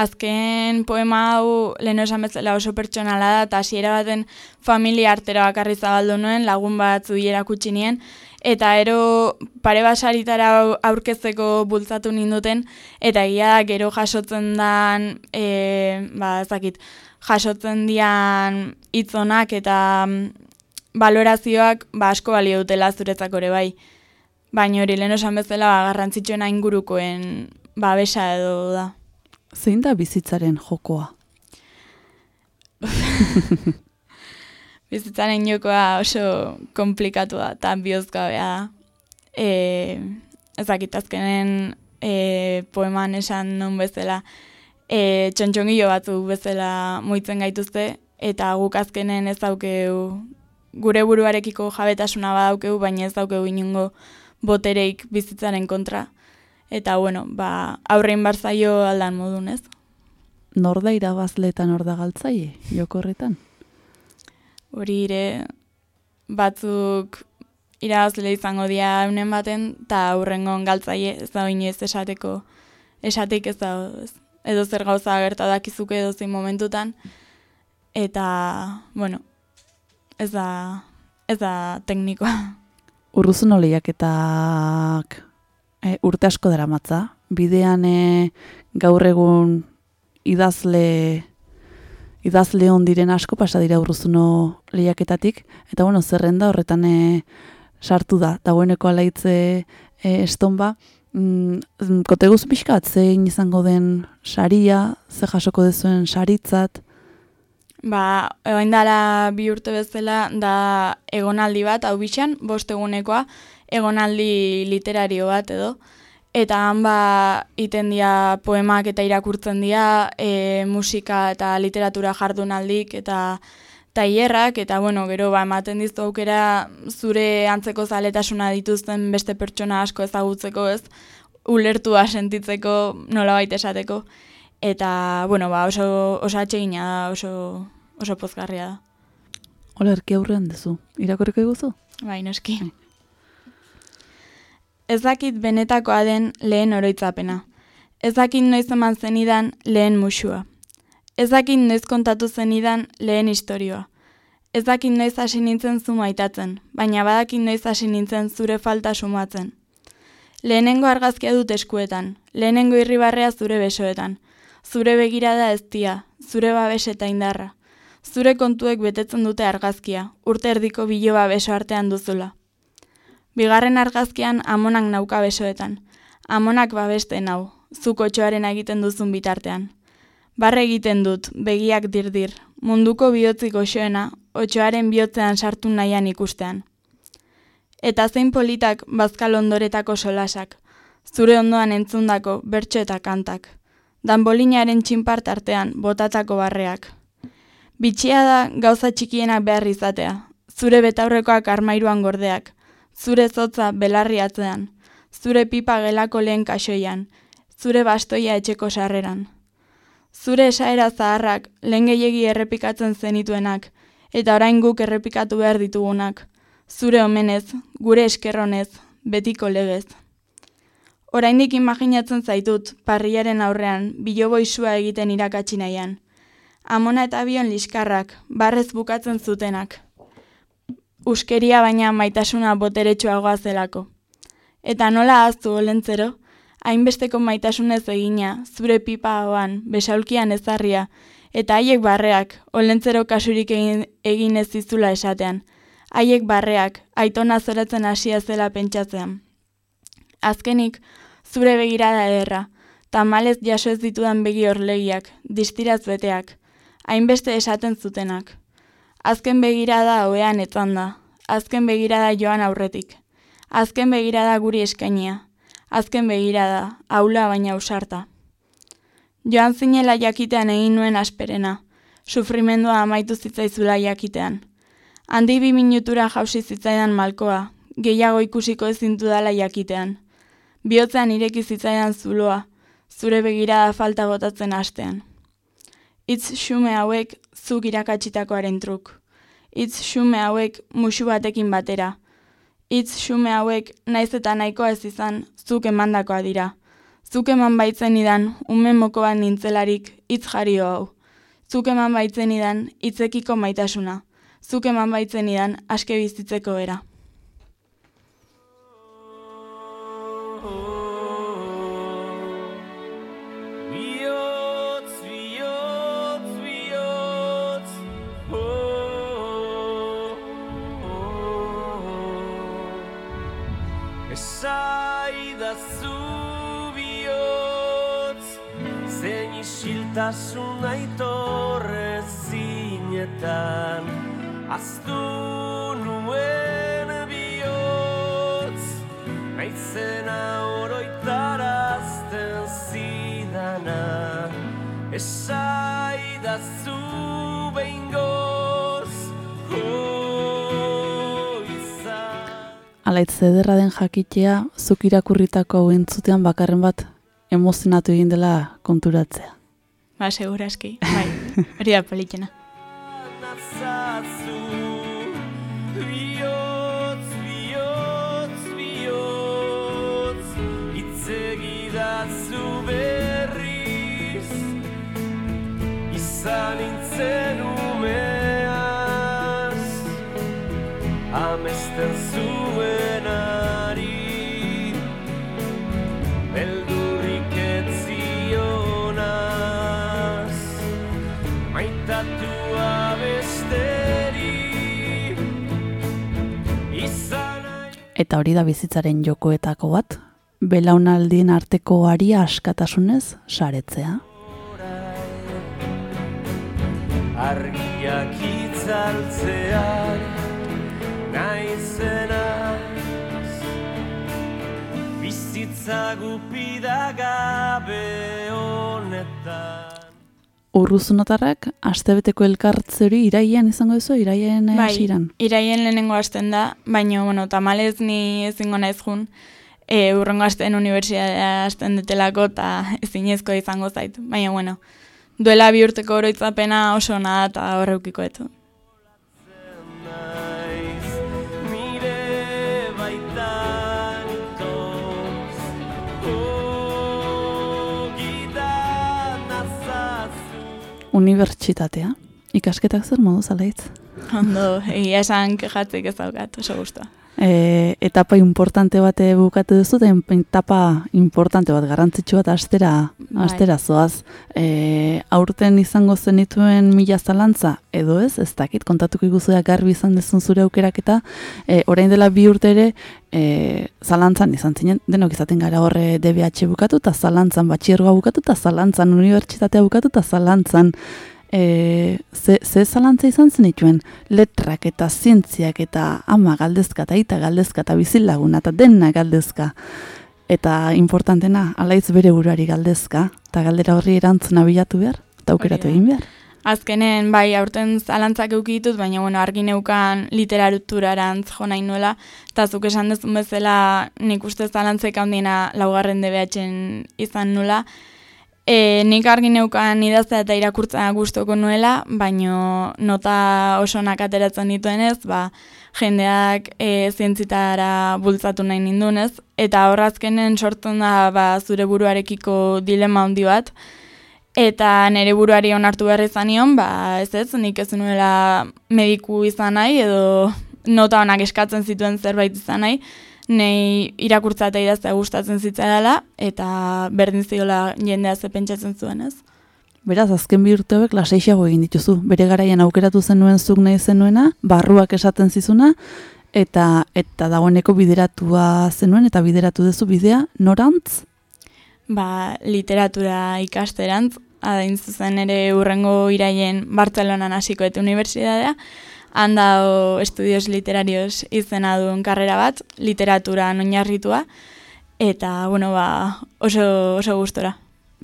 Azken poema hau leheno esan bezala oso pertsonala da, eta hasiera baten familia artera bakarri zabaldu nuen, lagun bat zui erakutsi nien, eta ero pare basaritara aurkezteko bultzatu ninduten, eta egia da gero jasotzen dan, e, ba, ezakit, jasotzen dian hitzonak eta mm, balorazioak ba, asko balio dutela zuretzako ere bai. Baina hori lehen esan bezala ba, garrantzitsuena ingurukoen babesa edo da. Zein da bizitzaren jokoa? Bizitzaren jokoa oso komplikatua eta bihozgabea. E, ezakit azkenen e, poeman esan non bezala e, txontxongilo batzu bezala muitzen gaituzte eta guk azkenen ez daukeu gure buruarekiko jabetasuna badaukeu, baina ez daukeu inungo botereik bizitzaren kontra. Eta, bueno, ba, aurrein barzaio aldan modun, ez? Nor da irabazle eta nor da galtzaile, joko horretan? Hori ire batzuk irabazle izango dira unen baten, eta aurrengon galtzaile ez da inoiz esateko, esatik ez da, ez, edo zer gauza gerta dakizuke edo zein momentutan, eta, bueno, ez da, ez da teknikoa. Urruzuno lehiaketak e, urte asko dara matza. Bidean e, gaur egun idazle idazle on diren asko pasa dira urruzuno lehiaketatik. Eta bueno, zerrenda horretan e, sartu da. Dagoeneko alaitze e, estonba. Mm, kote guzu pixkat, zein izango den saria, ze jasoko dezuen saritzat. Ba, egoin dala bi urte bezala da egonaldi bat, hau bitxan, bost egunekoa, egonaldi literario bat edo. Eta han ba, iten dia poemak eta irakurtzen dira, e, musika eta literatura jardunaldik eta tailerrak eta bueno, gero ba, ematen dizu aukera zure antzeko zaletasuna dituzten beste pertsona asko ezagutzeko ez, ulertua sentitzeko nola baita esateko. Eta, bueno, ba, oso, oso atsegina da, oso, oso pozgarria da. Olerki aurrean duzu, irakorriko eguzu? Bai, noski. Ez dakit benetakoa den lehen oroitzapena. Ez dakit noiz eman zenidan lehen musua. Ez dakit noiz kontatu zenidan lehen istorioa. Ez dakit noiz hasi nintzen zu maitatzen, baina badakit noiz hasi nintzen zure falta sumatzen. Lehenengo argazkia dut eskuetan, lehenengo irribarrea zure besoetan, zure begirada eztia, zure babes eta indarra. Zure kontuek betetzen dute argazkia, urte erdiko biloba beso artean duzula. Bigarren argazkian amonak nauka besoetan. Amonak babesten hau, zuk otxoaren egiten duzun bitartean. Barre egiten dut, begiak dirdir, munduko bihotzik goxoena, otxoaren bihotzean sartu nahian ikustean. Eta zein politak bazkal ondoretako solasak, zure ondoan entzundako bertso eta kantak. Danbolinaren txinpart artean botatako barreak. Bitxia da gauza txikienak behar izatea, zure betaurrekoak armairuan gordeak, zure zotza belarri atzean, zure pipa gelako lehen kasoian, zure bastoia etxeko sarreran. Zure esaera zaharrak lehen gehiegi errepikatzen zenituenak, eta orain guk errepikatu behar ditugunak, zure omenez, gure eskerronez, betiko legez. Oraindik imaginatzen zaitut, parriaren aurrean, biloboisua egiten irakatsi nahian. Amona eta bion liskarrak, barrez bukatzen zutenak. Uskeria baina maitasuna boteretsuagoa zelako. Eta nola ahaztu olentzero, hainbesteko maitasunez egina, zure pipa hauan, besaulkian ezarria, eta haiek barreak, olentzero kasurik egin, egin ez dizula esatean. Haiek barreak, aitona zoratzen hasia zela pentsatzean. Azkenik, zure begirada ederra, tamalez jaso ez ditudan begi horlegiak, distiraz beteak, hainbeste esaten zutenak. Azken begirada hoean etzan da, azken begirada joan aurretik, azken begirada guri eskainia, azken begirada, aula baina ausarta. Joan zinela jakitean egin nuen asperena, sufrimendua amaitu zitzaizula jakitean. Handi bi minutura jausi zitzaidan malkoa, gehiago ikusiko ezintu dala jakitean. Bihotzean ireki zitzaidan zuloa, zure begirada falta botatzen hastean. Itz xume hauek zuk irakatsitakoaren truk. Itz xume hauek musu batekin batera. Itz xume hauek naiz eta nahikoa ez izan zuk emandakoa dira. Zuk eman baitzen idan, ume moko bat nintzelarik hitz jario hau. Zuk eman baitzen idan, hitzekiko maitasuna. Zuk eman baitzen idan, aske bizitzeko era. Isiltasun aitorre zinetan, aztu nuen bihotz, naizena oroitarazten zidana, esaidazu behingoz, oh, izan. Alaitz zederra den jakitea, zuk irakurritako hau entzutean bakarren bat emozionatu egin dela konturatzea. Ba, seguraski, bai, hori da politena. berriz Izan nintzen umeaz Amesten Eta hori da bizitzaren jokoetako bat, belaunaldien arteko aria askatasunez saretzea. Argiak itzaltzean naizenaz Bizitza gupida gabe honetan Urruzunotarrak astebeteko elkartze hori iraian izango duzu, iraian bai. hasieran. iraien lehenengo hasten da, baina, bueno, tamalez ni ezingo naiz jun, e, urrengo hasten unibertsitatea hasten detelako eta ezinezko izango zait. Baina, bueno, duela bi urteko oroitzapena oso ona da eta horreukiko etu. Unibertsitatea. Ikasketak zer modu zalaitz? Ondo, egia esan kejatzek ez daukat, oso guztua. E, etapa importante bate bukatu duzu, eta etapa importante bat, garrantzitsu bat astera, Bai. astera zoaz. E, aurten izango zenituen mila zalantza, edo ez, ez dakit, kontatuko iguzuak garbi izan dezun zure aukeraketa, e, orain dela bi urte ere, e, zalantzan izan zinen, denok izaten gara horre DBH bukatu, eta zalantzan batxiergoa bukatu, eta zalantzan unibertsitatea bukatu, eta zalantzan e, ze, ze zalantza izan zenituen letrak eta zientziak eta ama galdezka eta aita galdezka eta bizilaguna eta dena galdezka. Eta importantena, alaiz bere buruari galdezka, eta galdera horri erantzuna bilatu behar, eta aukeratu egin behar. Azkenen, bai, aurten zalantzak eukitut, baina, bueno, argi neukan literaturarantz jo nahi nuela, eta zuk esan dezun bezala nik uste zalantzek handiena laugarren DBH-en izan nula. E, nik argi neukan idaztea eta irakurtzea gustoko nuela, baino nota osonak ateratzen dituenez, ba, jendeak e, zientzitara bultzatu nahi nindunez, eta horrazkenen sortzen da ba, zure buruarekiko dilema handi bat, Eta nire buruari onartu behar izan nion, ba, ez ez, nik ez nuela mediku izan nahi, edo nota honak eskatzen zituen zerbait izan nahi, nei irakurtza eta idaztea gustatzen zitzaiala, eta berdin ziola jendea ze pentsatzen zuen, ez? Beraz, azken bi urte hauek laseixago egin dituzu. Bere garaian aukeratu zenuen zuk nahi zenuena, barruak esaten zizuna, eta eta dagoeneko bideratua zenuen, eta bideratu duzu bidea, norantz? Ba, literatura ikasterantz, adain zuzen ere urrengo iraien Bartzelonan hasiko eta unibertsitatea, handao estudios literarios izena duen karrera bat, literatura oinarritua, eta, bueno, ba, oso, oso gustora.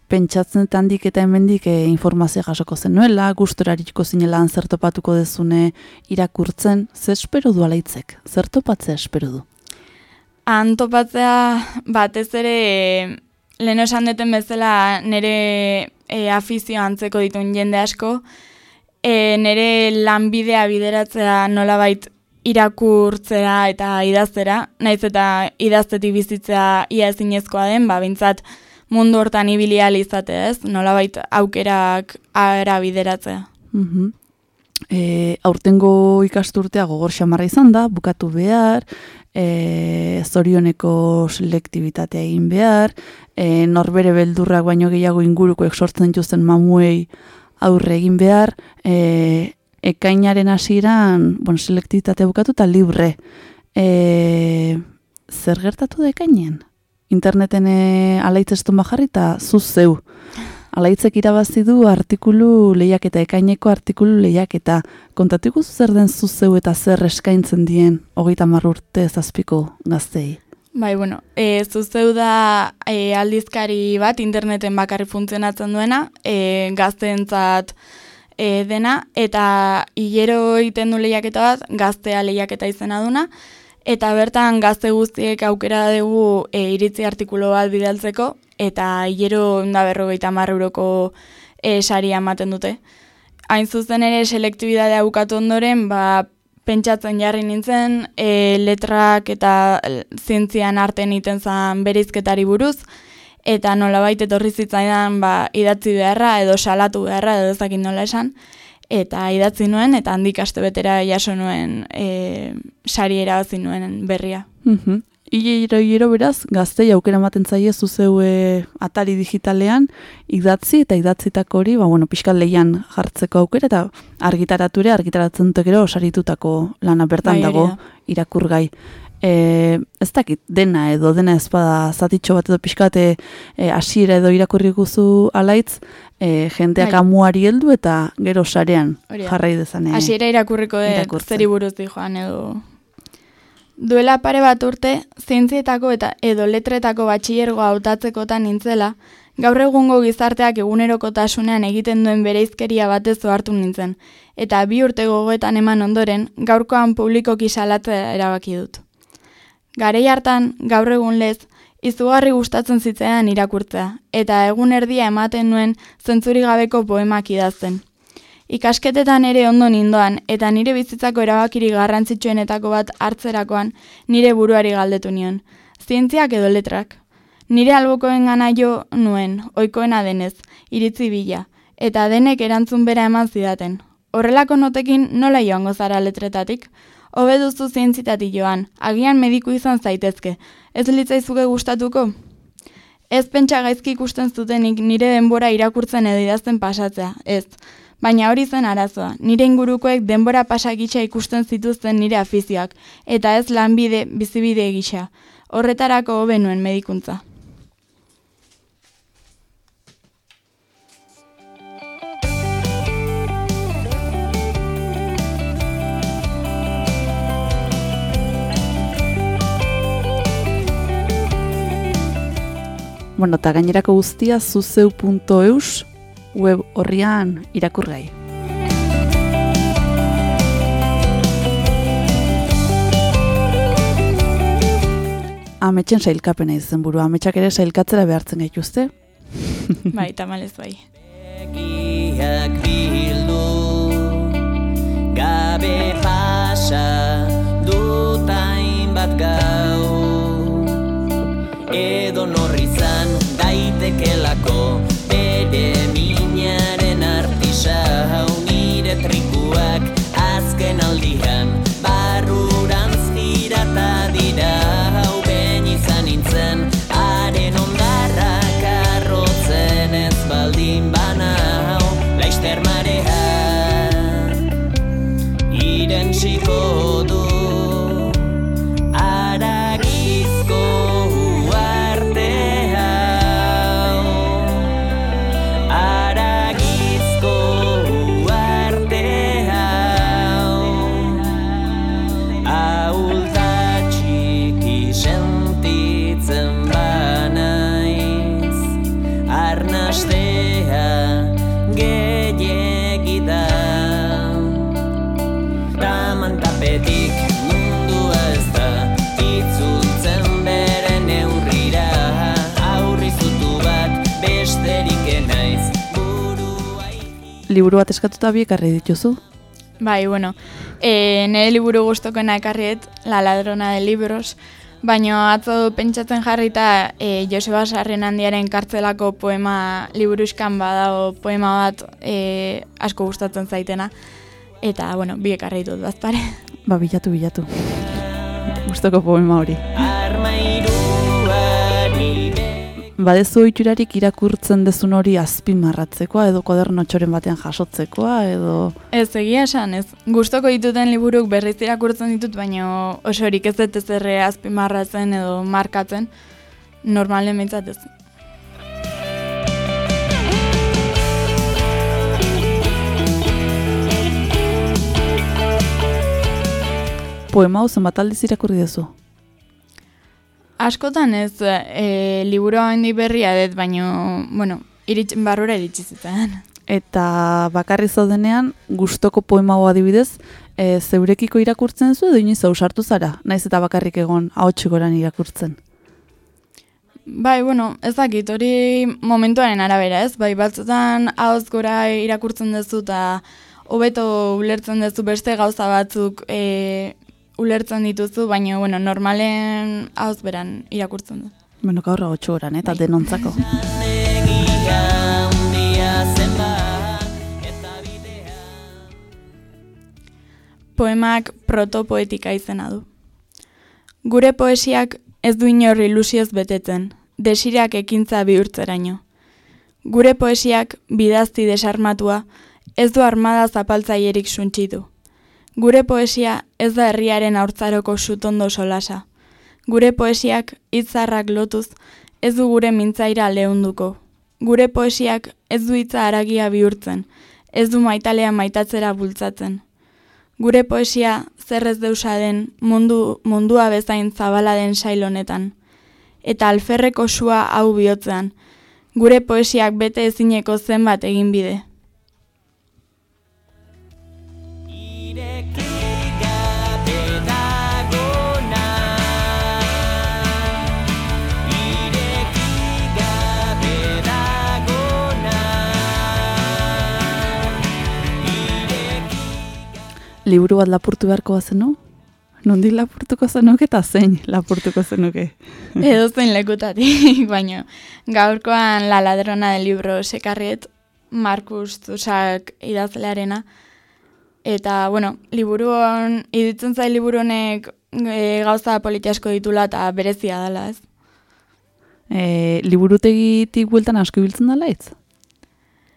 pentsatzen eta handik eta hemendik e, informazioa jasoko zenuela, gustorariko zinela zer topatuko dezune irakurtzen, ze espero du alaitzek? Zer topatzea espero du? Han topatzea batez ere e, lehen esan duten bezala nire e, afizio antzeko ditun jende asko, e, nire lanbidea bideratzea nolabait irakurtzera eta idaztera, naiz eta idaztetik bizitzea ia ezinezkoa den, ba, bintzat mundu hortan ibili ahal izatea ez, nolabait aukerak ara bideratzea. Mhm. E, aurtengo ikasturtea gogor xamarra izan da, bukatu behar, e, zorioneko selektibitatea egin behar, e, norbere beldurrak baino gehiago ingurukoek sortzen dituzten mamuei aurre egin behar, e, ekainaren hasieran, bueno, selektibitatea bukatu eta libre. E, zer gertatu da ekainean? Interneten e, alaitz estun bajarri eta zu zeu. Alaitzek irabazi du artikulu lehiaketa, ekaineko artikulu lehiaketa. Kontatuko zer den zu zeu eta zer eskaintzen dien hogeita hamar urte zazpiko gaztei. Bai, bueno, e, zuzeu da e, aldizkari bat interneten bakarri funtzionatzen duena, e, gazteentzat e, dena, eta hilero egiten du lehiaketa bat, gaztea lehiaketa izena duna, eta bertan gazte guztiek aukera dugu e, iritzi artikulu bat bidaltzeko, eta hilero da berrogeita hamar euroko e, saria ematen dute. Hain zuzen ere selektibidadea bukatu ondoren, ba, pentsatzen jarri nintzen, e, letrak eta e, zientzian arten iten zan berizketari buruz, eta nolabait etorri zitzaidan ba, idatzi beharra edo salatu beharra edo ezakin nola esan, eta idatzi nuen, eta handik aste betera jaso nuen e, sari erabazi nuen berria. Mhm. Hilero, hilero beraz, gaztei aukera ematen zaie zuzeu e, atari digitalean, idatzi eta idatzitako hori, ba, bueno, pixkat lehian jartzeko aukera, eta argitarature, argitaratzen dut gero osaritutako lana bertan Bai, dago da. irakurgai. E, ez dakit, dena edo dena ez bada zatitxo bat edo pixkat e, e, hasiera edo irakurri guzu alaitz, e, jenteak Bai. amuari heldu eta gero sarean jarrai dezan. e, Hasiera irakurriko dut zeri buruz di joan edo... Duela pare bat urte, zientzietako eta edo letretako batxillergoa hautatzekotan nintzela, gaur egungo gizarteak egunerokotasunean egiten duen bereizkeria batez hartu nintzen, eta bi urte gogoetan eman ondoren, gaurkoan publikoki salatzea erabaki dut. Garei hartan, gaur egun lez, izugarri gustatzen zitzaidan irakurtzea, eta egun erdia ematen nuen zentzuri gabeko poemak idazten. Ikasketetan ere ondo nindoan, eta nire bizitzako erabakiri garrantzitsuenetako bat hartzerakoan nire buruari galdetu nion. Zientziak edo letrak. Nire albokoen gana jo nuen, oikoena denez, iritzi bila, eta denek erantzun bera eman zidaten. Horrelako notekin nola joango zara letretatik? Hobe duzu zientzitati joan, agian mediku izan zaitezke. Ez litzaizuke gustatuko? Ez pentsa gaizki ikusten zutenik nire denbora irakurtzen edo idazten pasatzea, ez. Baina hori zen arazoa, nire ingurukoek denbora pasagitxa ikusten zituzten nire afizioak, eta ez lanbide, bizibide gisa. Horretarako hobe nuen medikuntza. Bueno, eta gainerako guztia zuzeu.eus web horrian irakurgai. Ametxen sailkapena izen buru, ametxak ere sailkatzera behartzen gaituzte. bai, tamalez bai. Egiak bildu Gabe pasa dutain bat gau Edo norri izan daitekelako and she told Liburu bat eskatuta bi ekarri dituzu. Bai, bueno, e, nire liburu guztokena ekarriet, La ladrona de libros, baino atzo pentsatzen jarrita e, Joseba Sarren handiaren kartzelako poema liburuzkan badago poema bat e, asko gustatzen zaitena. Eta, bueno, bi ekarri ditut bazpare. Ba, bilatu, bilatu. Gustoko poema hori. Armairuari be Badezu oiturarik irakurtzen dezun hori azpimarratzekoa edo koderno txoren batean jasotzekoa edo... Ez, egia esan, ez. Gustoko dituten liburuk berriz irakurtzen ditut, baina osorik ez dut ezerre azpimarratzen edo markatzen. Normalen behintzat ez. Poema hau zenbat aldiz irakurri duzu. Askotan ez, e, liburu handi berria dut, baina, bueno, iritz, barrura iritsi zitzen. Eta bakarri zaudenean, gustoko poema hau adibidez, e, zeurekiko irakurtzen zu edo inoiz ausartu zara, naiz eta bakarrik egon ahotsik goran irakurtzen. Bai, bueno, ez dakit, hori momentuaren arabera, ez? Bai, batzutan ahoz gora irakurtzen duzu eta hobeto ulertzen duzu beste gauza batzuk e, ulertzen dituzu, baina, bueno, normalen ahoz beran irakurtzen dut. Bueno, gaur ahotsu goran, eh, eta denontzako. Eta bidea Poemak protopoetika izena du. Gure poesiak ez du inor ilusioz betetzen, desirak ekintza bihurtzeraino. Gure poesiak bidazti desarmatua ez du armada zapaltzaierik suntsitu. Gure poesia ez da herriaren aurtzaroko sutondo solasa. Gure poesiak hitzarrak lotuz ez du gure mintzaira lehunduko. Gure poesiak ez du hitza haragia bihurtzen, ez du maitalea maitatzera bultzatzen. Gure poesia zerrez deusa den mundu, mundua bezain zabala den sail honetan. Eta alferreko sua hau bihotzean, gure poesiak bete ezineko zenbat egin bide. Liburu bat lapurtu beharko bazenu? Nondik lapurtuko zenuke eta zein lapurtuko zenuke? Edo zein lekutatik, baina gaurkoan la ladrona del libro sekarriet Markus Tusak idazlearena. Eta, bueno, liburu hon, iditzen zai liburu honek e, gauza politi asko ditula eta berezia dela, ez? E, liburutegitik bueltan asko ibiltzen dela hitz?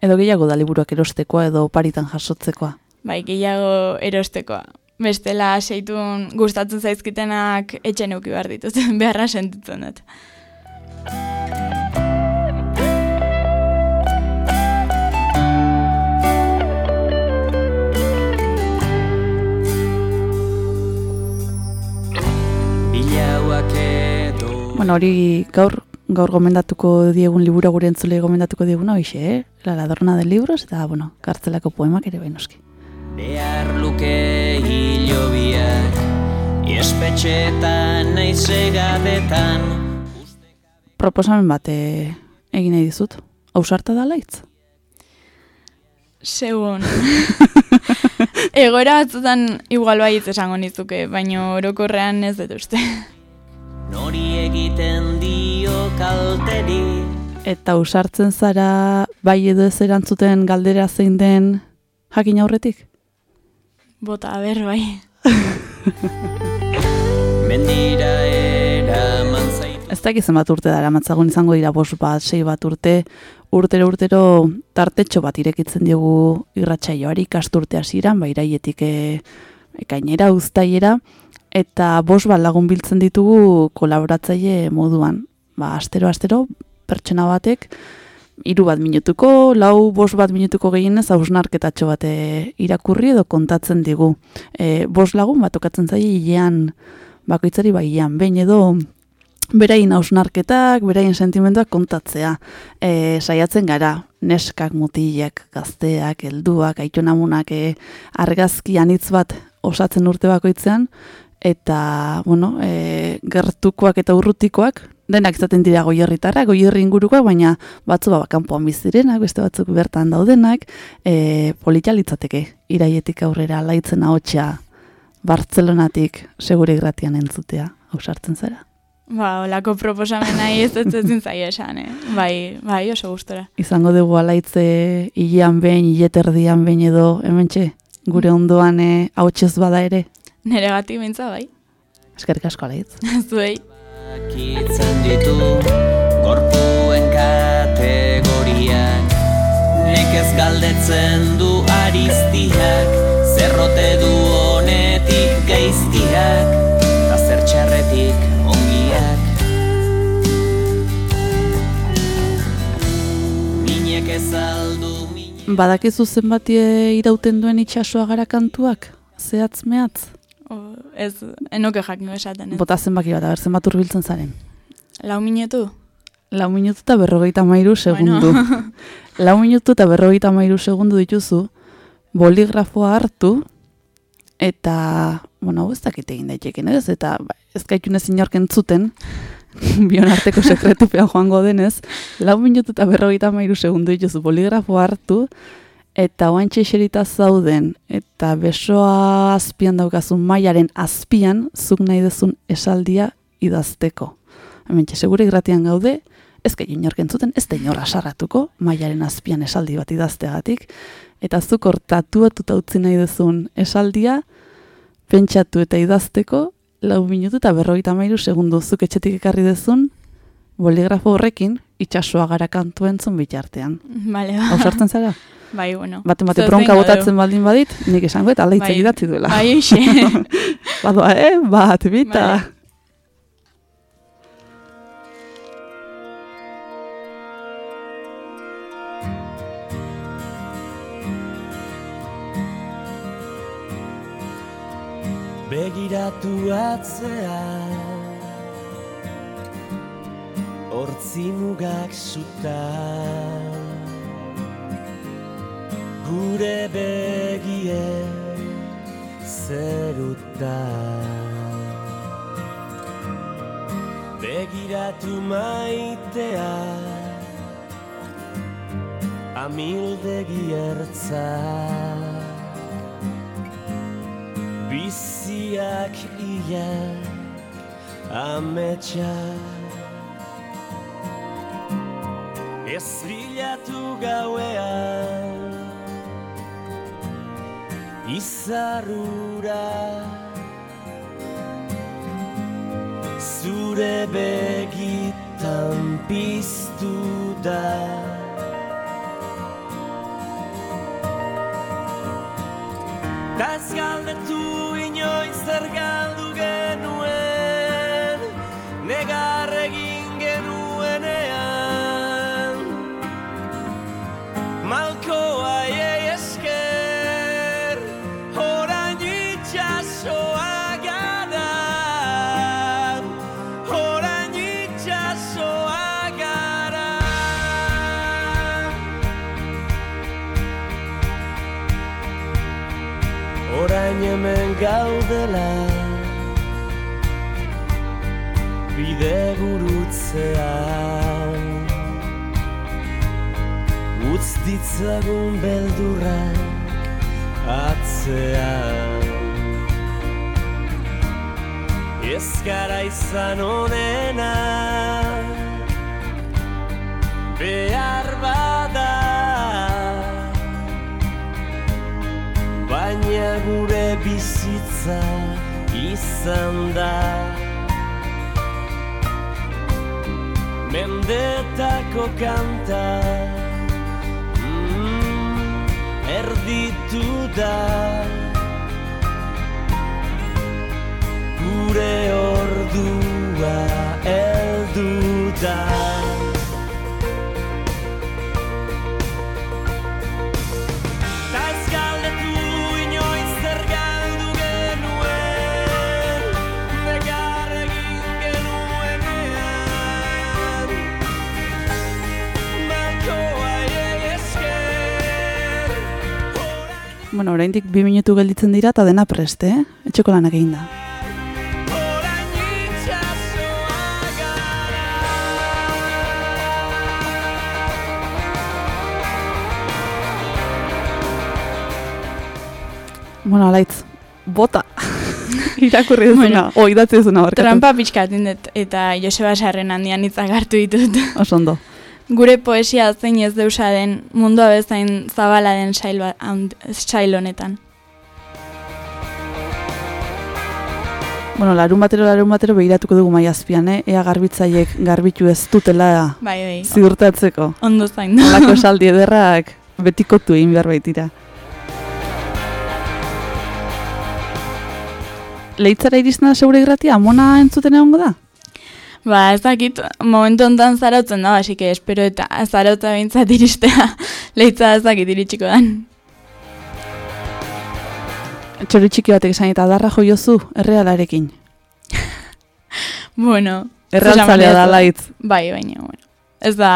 Edo gehiago da liburuak erostekoa edo paritan jasotzekoa? Bai, gehiago erostekoa. Bestela seitun gustatzen zaizkitenak etxen euki behar ditut, beharra sentitzen dut. Bueno, hori gaur gaur gomendatuko diegun libura gure entzule gomendatuko dieguna hoxe, eh? La ladrona del libros eta, bueno, kartzelako poemak ere bai noski. Behar luke hilobiak Iespetxetan naiz egadetan Proposamen bat egin nahi dizut. Ausarta da laitz? Segun. Egoera batzutan igual baietz esango nizuke, baina orokorrean ez dut uste. Nori egiten dio kalteri Eta ausartzen zara bai edo ez erantzuten galdera zein den jakin aurretik? Bota, ber, bai. Mendira eraman zaitu Ez dakit zenbat urte dara matzagun izango dira bost bat, sei bat urte, urtero urtero tartetxo bat irekitzen diogu irratsaioari ikasturte hasieran, bai iraietik e, ekainera, uztaiera, eta bost bat lagun biltzen ditugu kolaboratzaile moduan. Ba, astero, astero, pertsona batek, hiru bat minutuko, lau bost bat minutuko gehienez hausnarketatxo bat e, irakurri edo kontatzen digu. E, bost lagun bat okatzen zaie hilean, bakoitzari bai hilean, behin edo beraien hausnarketak, beraien sentimenduak kontatzea. E, saiatzen gara, neskak, mutilak, gazteak, helduak, aitonamunak e, argazki anitz bat osatzen urte bakoitzean, eta, bueno, e, gertukoak eta urrutikoak, denak izaten dira goierritarrak, goierri ingurukoak, baina batzu ba, kanpoan bizirenak, beste batzuk bertan daudenak, e, politia litzateke, iraietik aurrera laitzen ahotsa Bartzelonatik segure gratian entzutea, hausartzen zara. Ba, olako proposamen nahi ez ezin zaio esan, eh? Bai, bai, oso gustora. Izango dugu alaitze hilean behin, hileterdian behin edo, hementxe, gure ondoan e, ahotsez bada ere. Nere gati bintza, bai. Eskerrik asko alaitz. Zuei. Kitzen ditu gorpuen kategoriak Nekez galdetzen du ariztiak Zerrote du honetik gaizkiak Ta zer txarretik ongiak Minek ez aldu minek Badakizu zenbat e, irauten duen itxasoa gara kantuak? Zehatz mehatz? O, ez, enoke jakin esaten, ez. Bota zenbaki bat, aber zenbat hurbiltzen zaren. Lau minutu? Lau minutu eta berrogeita mairu segundu. Lau minutu eta berrogeita mairu segundu dituzu, boligrafoa hartu, eta, bueno, ez dakit egin daiteken, ez? Eta ba, ez gaitun ez inork entzuten, bion arteko sekretupean joango denez, lau minutu eta berrogeita mairu segundu dituzu boligrafoa hartu, eta oantxe eserita zauden, eta besoa azpian daukazun mailaren azpian, zuk nahi dezun esaldia idazteko. Hemen segure gratian gaude, ez gai inork entzuten, ez da inor asarratuko, mailaren azpian esaldi bat idazteagatik, eta zuk hor tatuatuta utzi nahi duzun esaldia, pentsatu eta idazteko, lau minutu eta berrogeita mairu segundu zuk etxetik ekarri dezun, boligrafo horrekin, itxasoa gara kantu entzun bitartean. Bale, ba. Hausartzen zara? Bai, bueno. Baten bate bronka botatzen baldin badit, nik esango eta alaitze Bai. idatzi duela. Bai, eixe. Badoa, eh? Bat, bita. Bai. Begiratu atzea Hortzi mugak zuta Gure begie zeruta Begiratu maitea Amildegi ertza. Biziak ia ametsa. Ez bilatu gauean izarrura. Zure begitan piztu da. Ta ez galdetu inoiz zer galdu genuen gaudela Bide gurutzean Utz ditzagun beldurrak atzean. Ez gara izan onena. Behar bada Baina gure bizitza izan da. Mendetako kanta mm, Erditu da Bueno, oraindik bi minutu gelditzen dira eta dena preste, eh? Etxeko lanak egin da. Bueno, alaitz, bota. Irakurri duzuna, Bueno, o idatzi duzuna barkatu. Trampa pixkatin dut eta Joseba Sarren handian hitzak hartu ditut. Oso ondo. Gure poesia zein ez deusa den, mundua bezain zabala den sail, honetan. Bueno, larun batero, larun batero begiratuko dugu maiazpian, eh? Ea garbitzaiek garbitu ez dutela Bai, bai, ziurtatzeko. ondo zain da. Halako esaldi ederrak betikotu egin behar baitira. Leitzara iristen da segure gratia, amona entzuten egongo da? Ba, ez dakit, momentu honetan zarautzen da, hasi que espero eta zarautza behintzat iristea, leitza ez dakit iritsiko dan. Txori txiki batek esan eta darra joiozu, errealarekin. Bueno, Errealtzalea da laitz. Bai, baina, bueno. Ez da,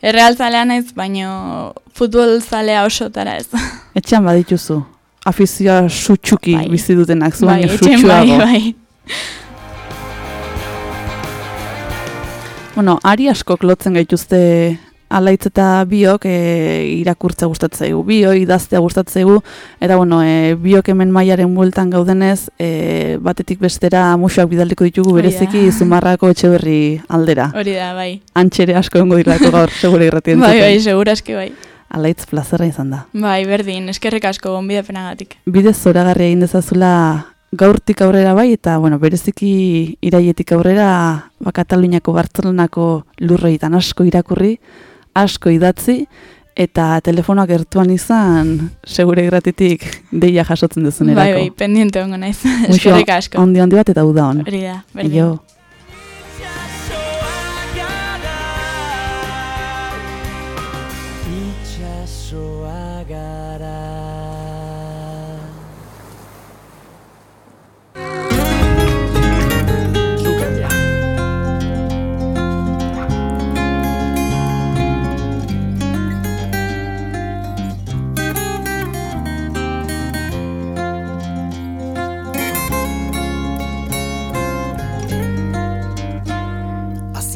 errealtzalea naiz, baina futbol zalea osotara ez. Etxean badituzu. Afizioa sutxuki Bai. bizi dutenak, zu bai, baino etxen bai, sutxuago. bai. Bueno, ari askok lotzen gaituzte alaitz eta biok e, irakurtza gustatzen zaigu, bio idaztea gustatzen zaigu, eta bueno, e, biok hemen mailaren bueltan gaudenez, e, batetik bestera musuak bidaliko ditugu bereziki zumarrako etxeberri aldera. Hori da, bai. Antxere asko ongo dirako gaur, segure irratien Bai, bai, seguraski bai. Alaitz plazerra izan da. Bai, berdin, eskerrik asko gonbidapenagatik. Bide zoragarria egin dezazula gaurtik aurrera bai, eta bueno, bereziki iraietik aurrera ba, Kataluniako Bartzelonako lurroitan asko irakurri, asko idatzi, eta telefonoak gertuan izan, segure gratitik deia jasotzen Bai, duzunerako. bai, pendiente hongo naiz. Eskerrik asko. Ondi handi bat eta uda hon. Hori da, berdin.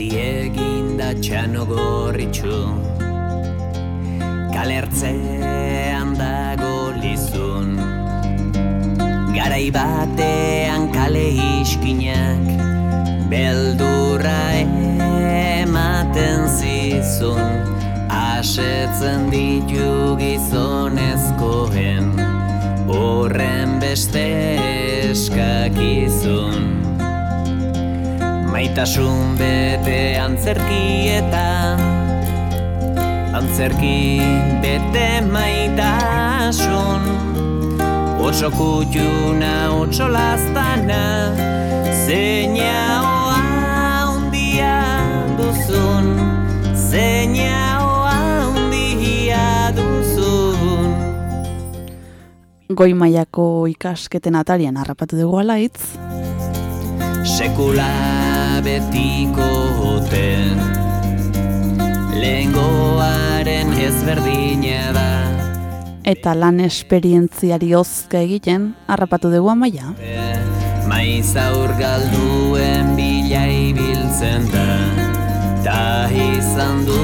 Hazi egin da txano gorritxu Kalertzean dago lizun. Garai batean kale iskinak Beldurra ematen zizun. Asetzen ditu gizonezkoen horren beste eskakizun Maitasun bete antzerkietan Antzerki bete maitasun. Otso kutxuna, otso lastana Zeinaoa hundia duzun. Zeinaoa hundia duzun. Goi mailako ikasketen atarian harrapatu dugu alaitz. sekula betiko hoten Lehengoaren ezberdina da. Eta lan esperientziari ozka egiten harrapatu dugu amaia. Maiz aur galduen bila ibiltzen da. Ta izan du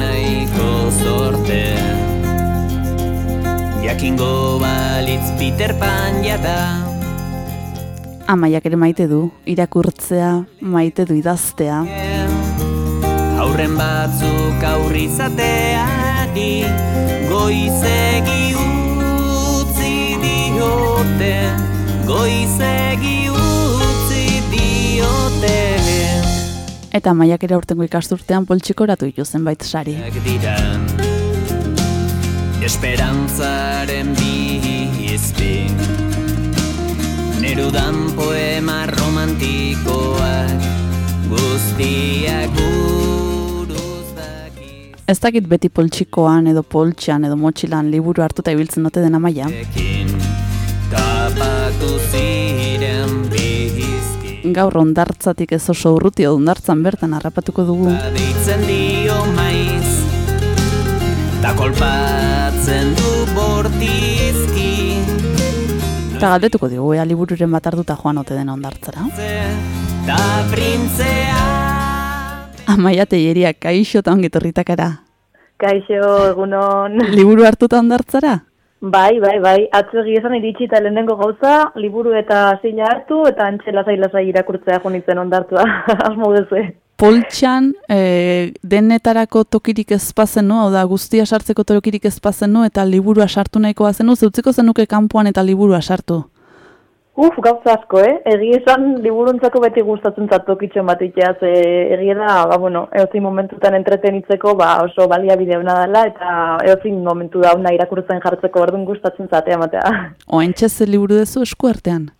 nahiko zorte. Jakingo balitz Peter Pan jada Amaiak ere maite du, irakurtzea, maite du idaztea. Aurren batzuk aurri izateari Goizegi utzi diote Goizegi utzi diote Eta amaiak ere aurtengo ikasturtean poltsikoratu ditu zenbait sari. Ak dira Esperantzaren Nerudan poema romantikoak Guztiak buruz dakiz Ez dakit beti poltsikoan edo poltxan edo motxilan liburu hartuta ibiltzen dute den amaia. Ekin tapatu ziren bizki Gaur ondartzatik ez oso urruti ondartzan bertan harrapatuko dugu. Dio maiz Ta kolpatzen du bortizki Eta galdetuko digu, ea libururen bat hartuta joan ote den ondartzara. Ta printzea Amaia teieria, kaixo eta ongi etorritakara. Kaixo, egunon. Liburu hartuta ondartzara? Bai, bai, bai. Atzo esan iritsi eta lehenengo gauza, liburu eta zila hartu, eta antxe lasai lasai irakurtzea jo nintzen ondartua. Asmo duzu. Poltxan e, denetarako tokirik ez bazenu, hau da guztia sartzeko tokirik ez bazenu eta liburua sartu nahiko bazenu, zeutziko zenuke kanpoan eta liburua sartu. Uf, gauza asko, eh? Egia esan liburuntzako beti gustatzen zat tokitxo bat itea, ze egia da, ba, bueno, eozin momentutan entretenitzeko, ba, oso baliabide hona dela, eta eozin momentu da hona irakurtzen jartzeko orduan gustatzen zatea matea. Oentxe ze liburu dezu esku artean.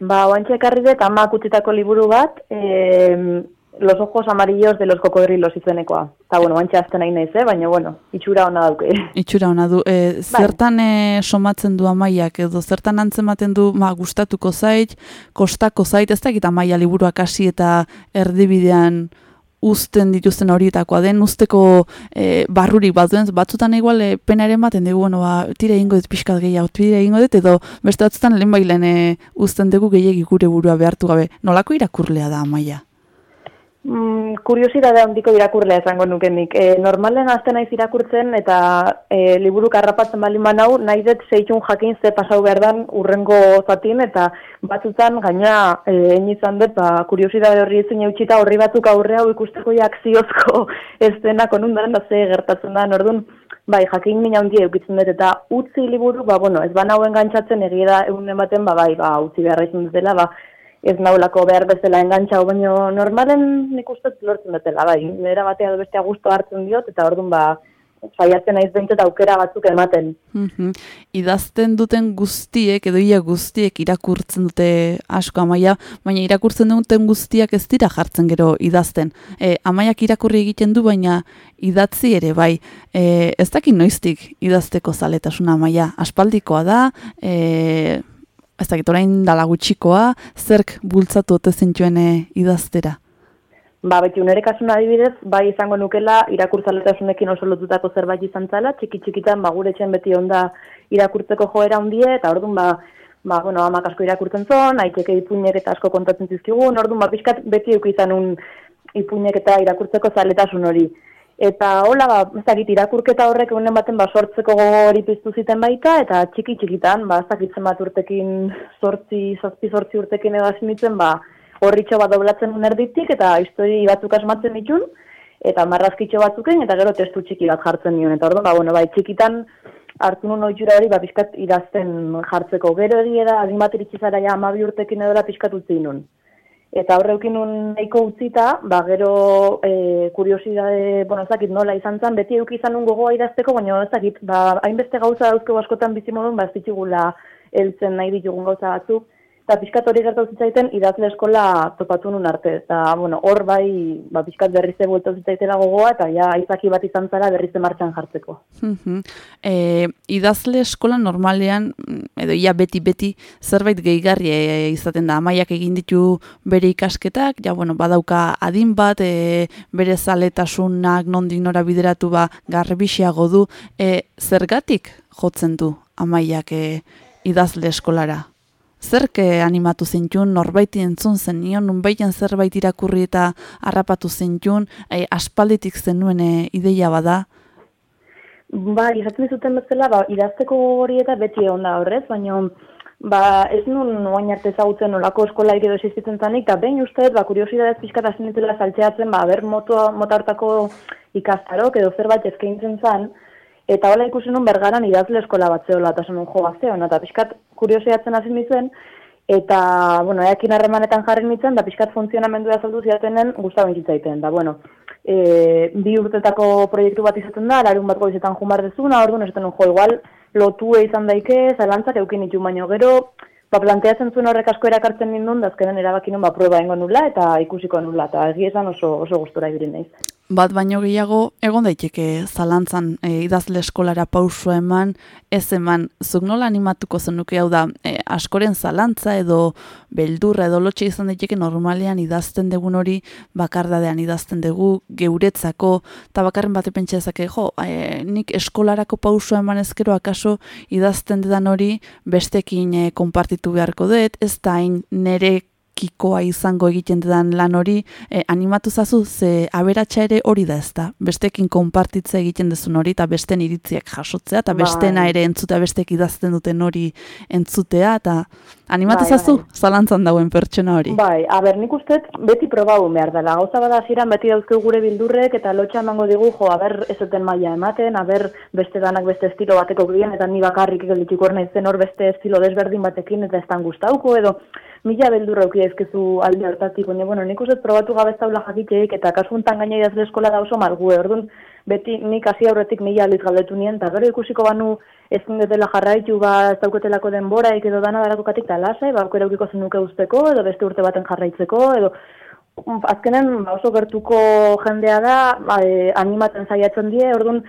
Ba, oantxe ekarri dut, ama utzitako liburu bat, eh, Los ojos amarillos de los cocodrilos izenekoa. Eta, bueno, oantxe azten nahi naiz, eh? baina, bueno, itxura hona dauke. Itxura ona du. E, zertan e, somatzen du amaiak edo zertan antzematen du ma, gustatuko zait, kostako zait, ez dakit amaia liburuak hasi eta erdibidean uzten dituzten horietakoa den, usteko e, barrurik bat duen, batzutan igual e, penaren baten dugu, bueno, ba, tira egingo dut pixkat gehiago, tira egingo dut, edo beste batzutan lehen bailen e, uzten dugu gehiagi gure burua behartu gabe. Nolako irakurlea da amaia? Mm, kuriosidade handiko irakurlea esango nuke nik. E, normalen azten naiz irakurtzen eta e, liburuk harrapatzen bali manau, nahi dut zeitun jakin ze pasau behar dan urrengo zatin eta batzutan gaina e, izan dut, ba, kuriosidade horri ezin eutxita horri batzuk aurre hau ikusteko ja akziozko estenak onundaren da ze gertatzen da, orduan bai, jakin mina handia eukitzen dut eta utzi liburu, ba, bueno, ez ba nauen gantzatzen egia da egunen baten, ba, bai, ba, utzi beharra izan dutela, ba, ez naulako behar bezala engantxau, baina normalen nik uste lortzen dutela, bai, bera batea edo bestea gusto hartzen diot, eta orduan ba, saiatzen naiz behintzat aukera batzuk ematen. Mhm. Idazten duten guztiek, edo ia guztiek irakurtzen dute asko amaia, baina irakurtzen duten guztiak ez dira jartzen gero idazten. E, amaiak irakurri egiten du, baina idatzi ere bai. E, ez dakit noiztik idazteko zaletasuna amaia. Aspaldikoa da, e, ez dakit orain dala gutxikoa, zerk bultzatu ote zintuen e, idaztera. Ba, beti unere kasun adibidez, bai izango nukela irakurtzaletasunekin oso lotutako zerbait izan zala, txiki txikitan ba, gure etxen beti onda irakurtzeko joera hundie, eta orduan ba, ba, bueno, amak asko irakurtzen zon, aiteke ipuinek eta asko kontatzen zizkigun, orduan ba, pixkat beti euk izan un ipuinek eta irakurtzeko zaletasun hori. Eta hola, ba, ez dakit, irakurketa horrek egunen baten ba, sortzeko gogo hori piztu ziten baita, eta txiki txikitan, ba, ez dakit zenbat urtekin, sortzi, zazpi sortzi urtekin edo hasi nintzen, ba, horritxo bat doblatzen un erditik, eta histori batzuk asmatzen ditun, eta marrazkitxo batzuken, eta gero testu txiki bat jartzen nion. Eta orduan, ba, bueno, bai, txikitan, hartu nun ohitura hori ba pixkat idazten jartzeko. Gero egia da adin bat iritsi ja 12 urtekin edola pixkat utzi nun. Eta horre eukin nahiko utzita, ba gero e, kuriosidade, bueno, ez nola izan zen, beti euki izan nun gogoa idazteko, baina ez ba, hainbeste gauza dauzkegu askotan bizimodun, ba ez ditugula heltzen nahi ditugun gauza batzuk, eta pixkat hori gertatu zitzaiten idazle eskola topatu nun arte. Eta, bueno, hor bai, ba, pixkat berriz ebueltu zitzaitela gogoa, eta ja, aizaki bat izan zara berriz martxan jartzeko. E, idazle eskola normalean, mm, edo ia beti-beti, zerbait gehigarri e, izaten da. Amaiak egin ditu bere ikasketak, ja, bueno, badauka adin bat, e, bere zaletasunak nondik nora bideratu ba, garbixiago du. E, zergatik jotzen du amaiak e, idazle eskolara? Zerk eh, animatu zintun, norbaiti entzun zen nion, nunbaitan zerbait irakurri eta harrapatu zintun, e, aspalditik zenuen e, ideia bada? Ba, izaten dizuten bezala, ba, idazteko hori eta beti egon da horrez, baina ba, ez nun oain arte ezagutzen olako eskola edo existitzen zanik, eta behin uste, ba, kuriosidadez pixkat hasi nintzela saltzeatzen, ba, ber moto, mota hartako ikastarok edo zerbait eskaintzen zan, eta hola ikusi nun bergaran idazle eskola bat zeola, eta zen jo gazteon, eta pixkat kuriosidatzen hasi nintzen, eta, bueno, eakin harremanetan jarri nintzen, da pixkat funtzionamendua azaldu zidatenen guztaben zitzaiten, da, bueno, e, bi urtetako proiektu bat izaten da, larun bat goizetan jumar dezuna, orduan esaten jo, igual, lotue izan daike, zalantzak eukin ditu, baino gero, ba, planteatzen zuen horrek asko erakartzen nindun, da azkenen erabaki nun, ba, prueba ingo nula, eta ikusiko nula, eta egia esan oso, oso gustora ibili naiz. Bat baino gehiago, egon daiteke zalantzan e, idazle eskolara pausua eman, ez eman, zuk nola animatuko zenuke hau da, e, askoren zalantza edo beldurra edo lotxe izan daiteke normalean idazten dugun hori bakardadean idazten dugu, geuretzako, eta bakarren bate pentsa ezake, jo, e, nik eskolarako pausua eman ezkero akaso idazten dudan hori bestekin e, konpartitu beharko dut, ez da hain nere kikoa izango egiten dudan lan hori, eh, animatu zazu, ze aberatsa ere hori da ez da. Bestekin konpartitze egiten duzun hori, eta besten iritziak jasotzea, eta Bai. bestena ere entzutea bestek idazten duten hori entzutea, eta animatu Bai, zazu, bai. zalantzan dauen pertsona hori. Bai, a ber, nik uste beti probau behar dela. Gauza bada hasieran beti dauzkegu gure bildurrek eta lotxa emango digu, jo, a ber, ez duten maila ematen, a ber, beste danak beste estilo bateko gien, eta ni bakarrik geldituko hor naizen hor beste estilo desberdin batekin eta ez dan gustauko, edo mila beldurra auki ezkezu alde hartatik, baina, bueno, nik uste probatu gabe ez daula jakiteik, eta kasu hontan gaina idazle eskola da oso malgue, orduan, beti nik hasi aurretik mila aldiz galdetu nien, eta gero ikusiko banu ezin dutela jarraitu, ba, ez dauketelako denbora, edo dana darakokatik eta lasai, ba, aukera eukiko zenuke usteko, edo beste urte baten jarraitzeko, edo azkenen ba, oso gertuko jendea da, ba, e, animatzen saiatzen die, orduan,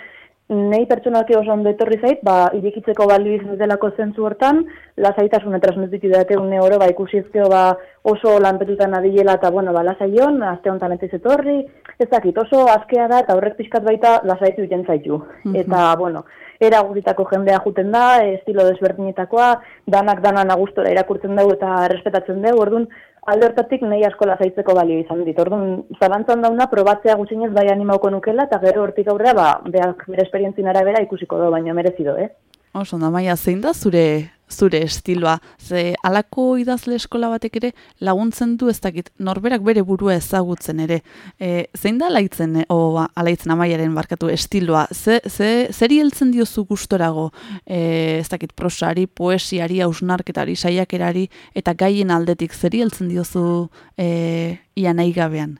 Nei pertsonalki oso ondo etorri zait, ba, irikitzeko balio izan delako zentzu hortan, lasaitasun transmititu date une oro, ba, ikusi ezkeo, ba, oso lanpetutan adilela eta, bueno, ba, lasaion, aste honetan ez etorri, ez dakit, oso askea da, eta horrek pixkat baita lasaitu egiten zaitu. Eta, bueno, era guztitako jendea juten da, estilo desberdinetakoa, danak danan agustora irakurtzen dugu eta errespetatzen dugu, orduan, alde hortatik nahi asko lasaitzeko balio izan dit. Orduan, zalantzan dauna, probatzea gutxinez bai animauko nukela, eta gero hortik aurrera, ba, beak bere esperientzien arabera ikusiko do, baina merezido, eh? Oso, da, zein da zure zure estiloa. Ze alako idazle eskola batek ere laguntzen du ez dakit norberak bere burua ezagutzen ere. E, zein da alaitzen, e, o ba, alaitzen amaiaren barkatu estiloa? Ze, ze, zeri heltzen diozu gustorago? E, ez dakit prosari, poesiari, hausnarketari, saiakerari eta gaien aldetik zeri heltzen diozu e, ia nahi gabean?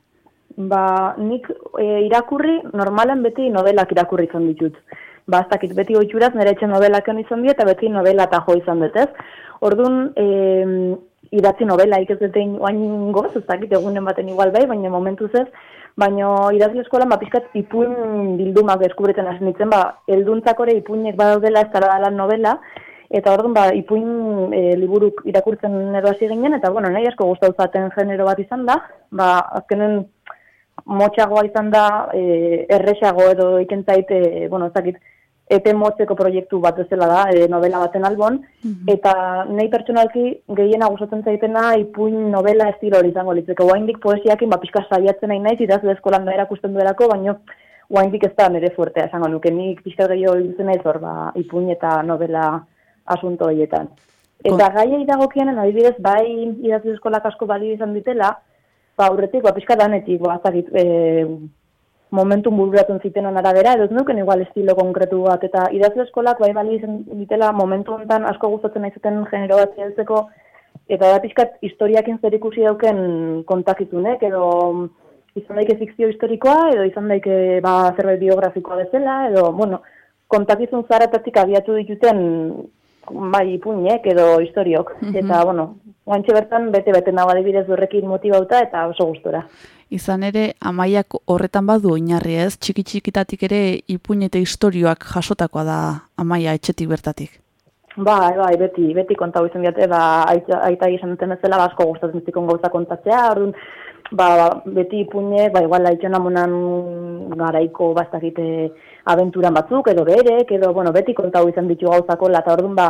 Ba, nik e, irakurri, normalan beti novelak irakurri ditut. Ba, ez dakit, beti oitxuraz nire etxe novelak izan dut, eta beti novela eta jo izan dut? Orduan, e, idatzi novela egin oain goz, ez dakit, egunen baten igual bai, baina momentuz ez, baina idazle eskolan, ba, pixkat ipuin bildumak deskubritzen hasi nintzen, ba, elduntzakore ipuinek badaudela ez dela novela, eta orduan, ba, ipuin e, liburuk irakurtzen edo hasi ginen, eta, bueno, nahi asko gustau zaten genero bat izan da, ba, azkenen motxagoa izan da, e, erresago edo iken zait, e, bueno, ez dakit, epe motzeko proiektu bat bezala da, e, novela baten albon, eta nahi pertsonalki gehiena gustatzen zaitena ipuin novela estilo hori izango litzeko. Oaindik poesiakin, ba, saiatzen nahi naiz, idazle eskolan da erakusten duelako, baino oaindik ez da nire fuertea esango nuke, nik pixka gehiago hiltzen naiz hor, ba, ipuin eta novela asunto horietan. Eta gaiei dagokienen, adibidez, bai idazle eskolak asko balio izan ditela, ba, aurretik, ba, pixka danetik, ba, azakit, e, momentum bururatzen zitenon arabera, edo ez nuken igual estilo konkretu bat, eta idazle eskolak bai bali izan ditela momentu honetan asko gustatzen naizuten genero bat heltzeko, eta da pixkat historiakin zer ikusi dauken kontakizunek, edo izan daike fikzio historikoa, edo izan daike ba, zerbait biografikoa bezala, edo, bueno, kontakizun zaratatik abiatu dituten bai ipuinek edo historiok. Eta, bueno, guantxe bertan bete-bete nago adibidez horrekin motibauta eta oso gustora. Izan ere, amaiak horretan badu oinarri ez, txiki txikitatik ere ipuin eta istorioak jasotakoa da amaia etxetik bertatik. Bai, bai, beti, beti kontau izan diate, ba, aita, aita izan duten bezala, ba, asko gustatzen zikon gauza kontatzea, orduan, ba, beti ipuinek, ba, igual, aitxon amunan garaiko bastakite abenturan batzuk, edo berek, edo, bueno, beti kontau izan ditu gauzako, eta orduan, ba,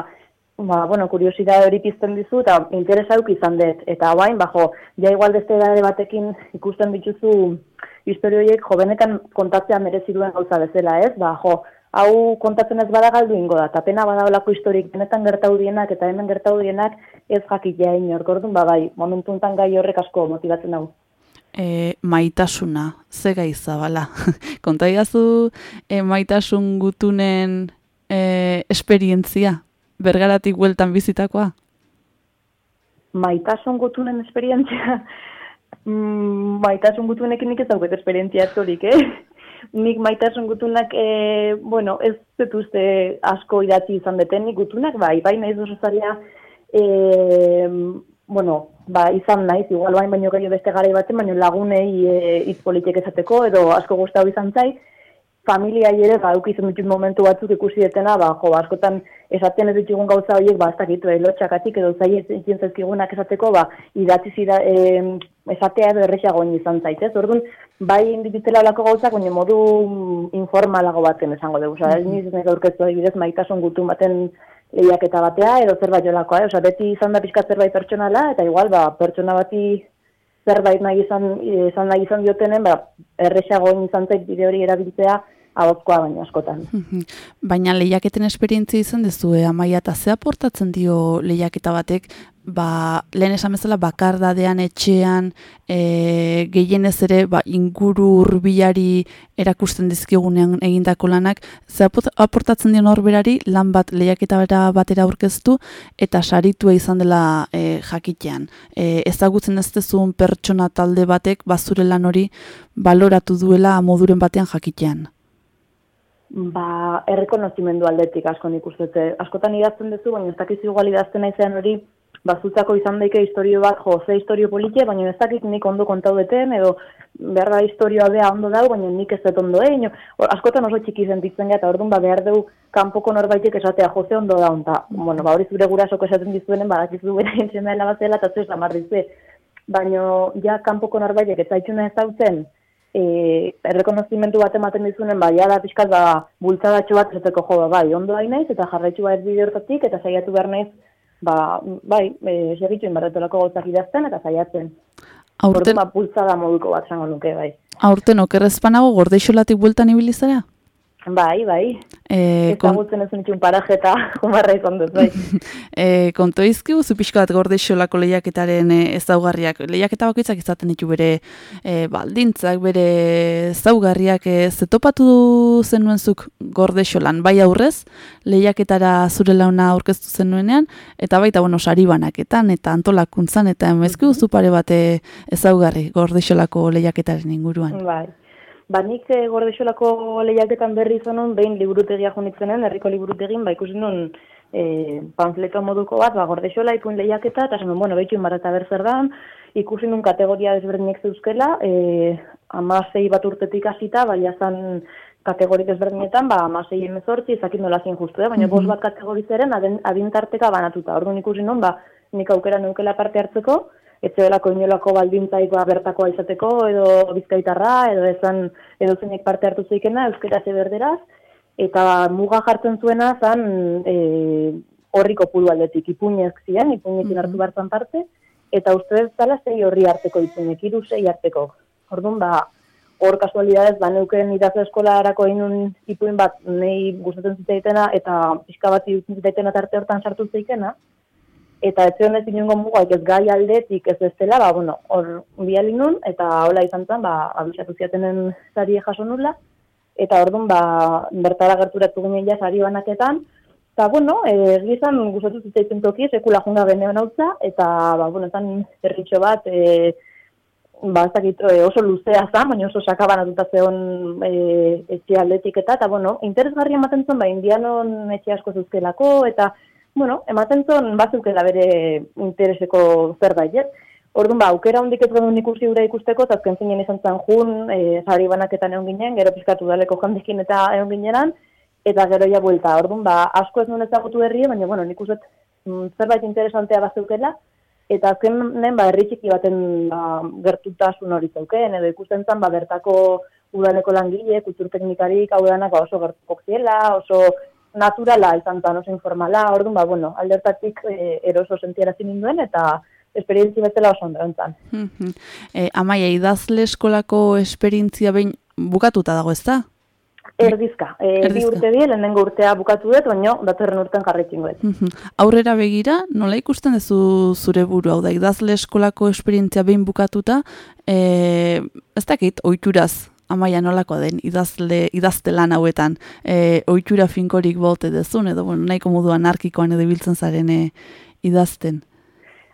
ba, bueno, kuriosidade hori pizten dizu, eta interesa duk izan dut. Eta guain, bajo, ja igual beste edade batekin ikusten dituzu historioiek jovenetan kontatzea merezi duen gauza bezala, ez? Ba, jo, hau kontatzen ez bada galdu ingo da, eta pena badaolako historik benetan gertau dienak eta hemen gertau dienak ez jakitea inork, orduan, ba, bai, momentu enten gai horrek asko motibatzen hau. E, maitasuna, ze gai zabala. Konta igazu e, maitasun gutunen e, esperientzia, bergaratik bueltan bizitakoa? Maitasun gutunen esperientzia, mm, maitasun gutunekin nik ez dauket esperientzia askorik, eh? nik maitasun gutunak, e, bueno, ez dut uste asko idatzi izan deten, nik gutunak, bai, bai naiz oso zaila, e, bueno, ba, izan naiz, igual bain baino gehiago beste garai baten, baino lagunei e, hitz politik esateko, edo asko gustau izan zait, familia ere, ba, izan ditut momentu batzuk ikusi detena, ba, jo, askotan esaten ez ditugun gauza horiek, ba, ez dakitu, eh, lotxakatik edo zai ez zaizkigunak esateko, ba, idatzi zira, e, esatea edo errexago izan zaitez. Orduan, bai indititela olako gauzak, baina modu informalago baten esango dugu. Osa, ez niz nahi gaurkezu adibidez maitasun gutun baten lehiaketa batea, edo zerbait jolakoa, eh? Osa, beti izan da pixka zerbait pertsonala, eta igual, ba, pertsona bati zerbait nahi izan, izan nahi izan diotenen, ba, errexago izan zait bide hori erabiltzea, ahozkoa baina askotan. Baina lehiaketen esperientzia izan dezue, amaia, eta ze aportatzen dio lehiaketa batek, ba, lehen esan bezala bakardadean etxean, e, gehienez ere ba, inguru urbilari erakusten dizkigunean egindako lanak, ze aportatzen dio norberari lan bat lehiaketa batera aurkeztu eta saritua izan dela e, jakitean. E, ezagutzen ez dezun pertsona talde batek bazure lan hori baloratu duela moduren batean jakitean. Ba, errekonozimendu aldetik asko nik dut. Askotan idazten duzu, baina ez dakizu igual idazten naizean hori, bazutako izan daike historio bat, jo, ze historio politia, baina ez dakit nik ondo kontau deten, edo behar da historioa bea ondo dau, baina nik ez dut ondo egin. Askotan oso txiki sentitzen eta orduan ba, behar dugu kanpoko norbaitek esatea, jo, ze ondo da, eta, bueno, ba, hori zure gurasoko esaten dizuenen, badakizu bera entzena dela bat zela, eta zuz lamar dizue. Baina, ja, kanpoko norbaitek ez zaitxuna ez dautzen, e, errekonozimentu bat ematen dizunen, ba, ja da pixkat, ba, bultzadatxo bat esateko jo, ba, bai, ondo hain naiz, eta jarraitzu bat bide hortatik, eta saiatu behar naiz, ba, bai, e, segitu inbarretolako gauzak idazten, eta saiatzen. Aurten, ba, bultzada moduko bat zango nuke, bai. aurten okerrezpanago gordeixolatik bueltan ibilizara? Bai, bai. E, kon, Ezagutzen ez nituen paraje eta jumarra izan dut, bai. e, konto izkigu, zu pixka bat gordeixolako lehiaketaren e, ezaugarriak. Lehiaketa bakoitzak izaten ditu bere e, baldintzak, bere ezaugarriak e, zetopatu zenuenzuk gordexolan, bai aurrez, lehiaketara zure launa aurkeztu zenuenean, eta baita, bueno, sari banaketan, eta antolakuntzan, eta emezkigu zu pare bate ezaugarri gordexolako lehiaketaren inguruan. Bai. Ba, nik e, gordexolako lehiaketan berri izan behin liburutegia jonitzenen, herriko liburutegin, ba, ikusi nun e, panfleto moduko bat, ba, gordexola ipun lehiaketa, eta zen, bueno, behitu inbarata berzer da, ikusi nun kategoria desberdinek zeuzkela, e, amasei bat urtetik hasita, bai, jazan kategorik ezberdinetan, ba, amasei emezortzi, ezakin nola zin justu, eh? baina bost bat kategorizeren adin, adintarteka banatuta. Orduan ikusi nun, ba, nik aukera neukela parte hartzeko, etxedelako inolako baldintzaik ba, bertakoa izateko, edo bizkaitarra, edo ezan, edo zeinek parte hartu zeikena, euskera berderaz, eta muga jartzen zuena zan e, horri kopuru aldetik, ipuñek ziren, ipuñekin hartu bartzen parte, eta uste zala zei horri arteko ipuñek, iru zei arteko. Orduan, ba, hor kasualidadez, ba, neuken idazle eskolarako inun ipuin bat, nahi gustatzen zitzaitena, eta pixka bat irutzen zitzaitena tarte hortan sartu zeikena, eta ez zion ez inungo mugaik ez gai aldetik ez bestela, ba, bueno, hor biali nun, eta hola izan zen, ba, abisatu ziatenen sari jaso nula, eta orduan, ba, bertara gerturatu ginen ja sari banaketan, eta, bueno, e, gizan gustatu zitzaitzen toki, sekula junga benean hautza, eta, ba, bueno, zan herritxo bat, e, ba, ez dakit, e, oso luzea zan, baina oso sakabanatuta zeon e, etxe aldetik eta, eta, bueno, interesgarri ematen zuen, ba, indianon etxe asko zuzkelako, eta, bueno, ematen zuen batzukela bere intereseko zerbait, ez? Orduan, ba, aukera hondik ez genuen ikusi gure ikusteko, eta azken zinen izan zen jun, e, sari banaketan egon ginen, gero pizkatu daleko jandekin eta egon ginenan, eta gero ja buelta. Orduan, ba, asko ez nuen ezagutu herria, baina, bueno, nik uste mm, zerbait interesantea bazeukela, eta azkenen, ba, herri txiki baten ba, gertutasun hori zeuken, edo ikusten zen, ba, bertako udaleko langile, kulturteknikarik, hau danak, ba, oso gertuko ziela, oso naturala izan zen, oso informala, orduan, ba, bueno, aldertatik e, eroso sentiarazi ninduen, eta esperientzi bezala oso ondo entzan. Mhm. E, amaia, idazle eskolako esperientzia behin bukatuta dago ez da? Erdizka, e, bi Erdizka. urte bi, lehenengo urtea bukatu dut, baina datorren urten jarretxingo dut. Mhm. Aurrera begira, nola ikusten duzu zure buru, hau da, idazle eskolako esperientzia behin bukatuta, e, ez dakit, oituraz, amaia nolako den idazle, idazte lan hauetan, e, oitura finkorik bote dezun, edo bueno, nahiko modu anarkikoan edo ibiltzen zaren e, idazten.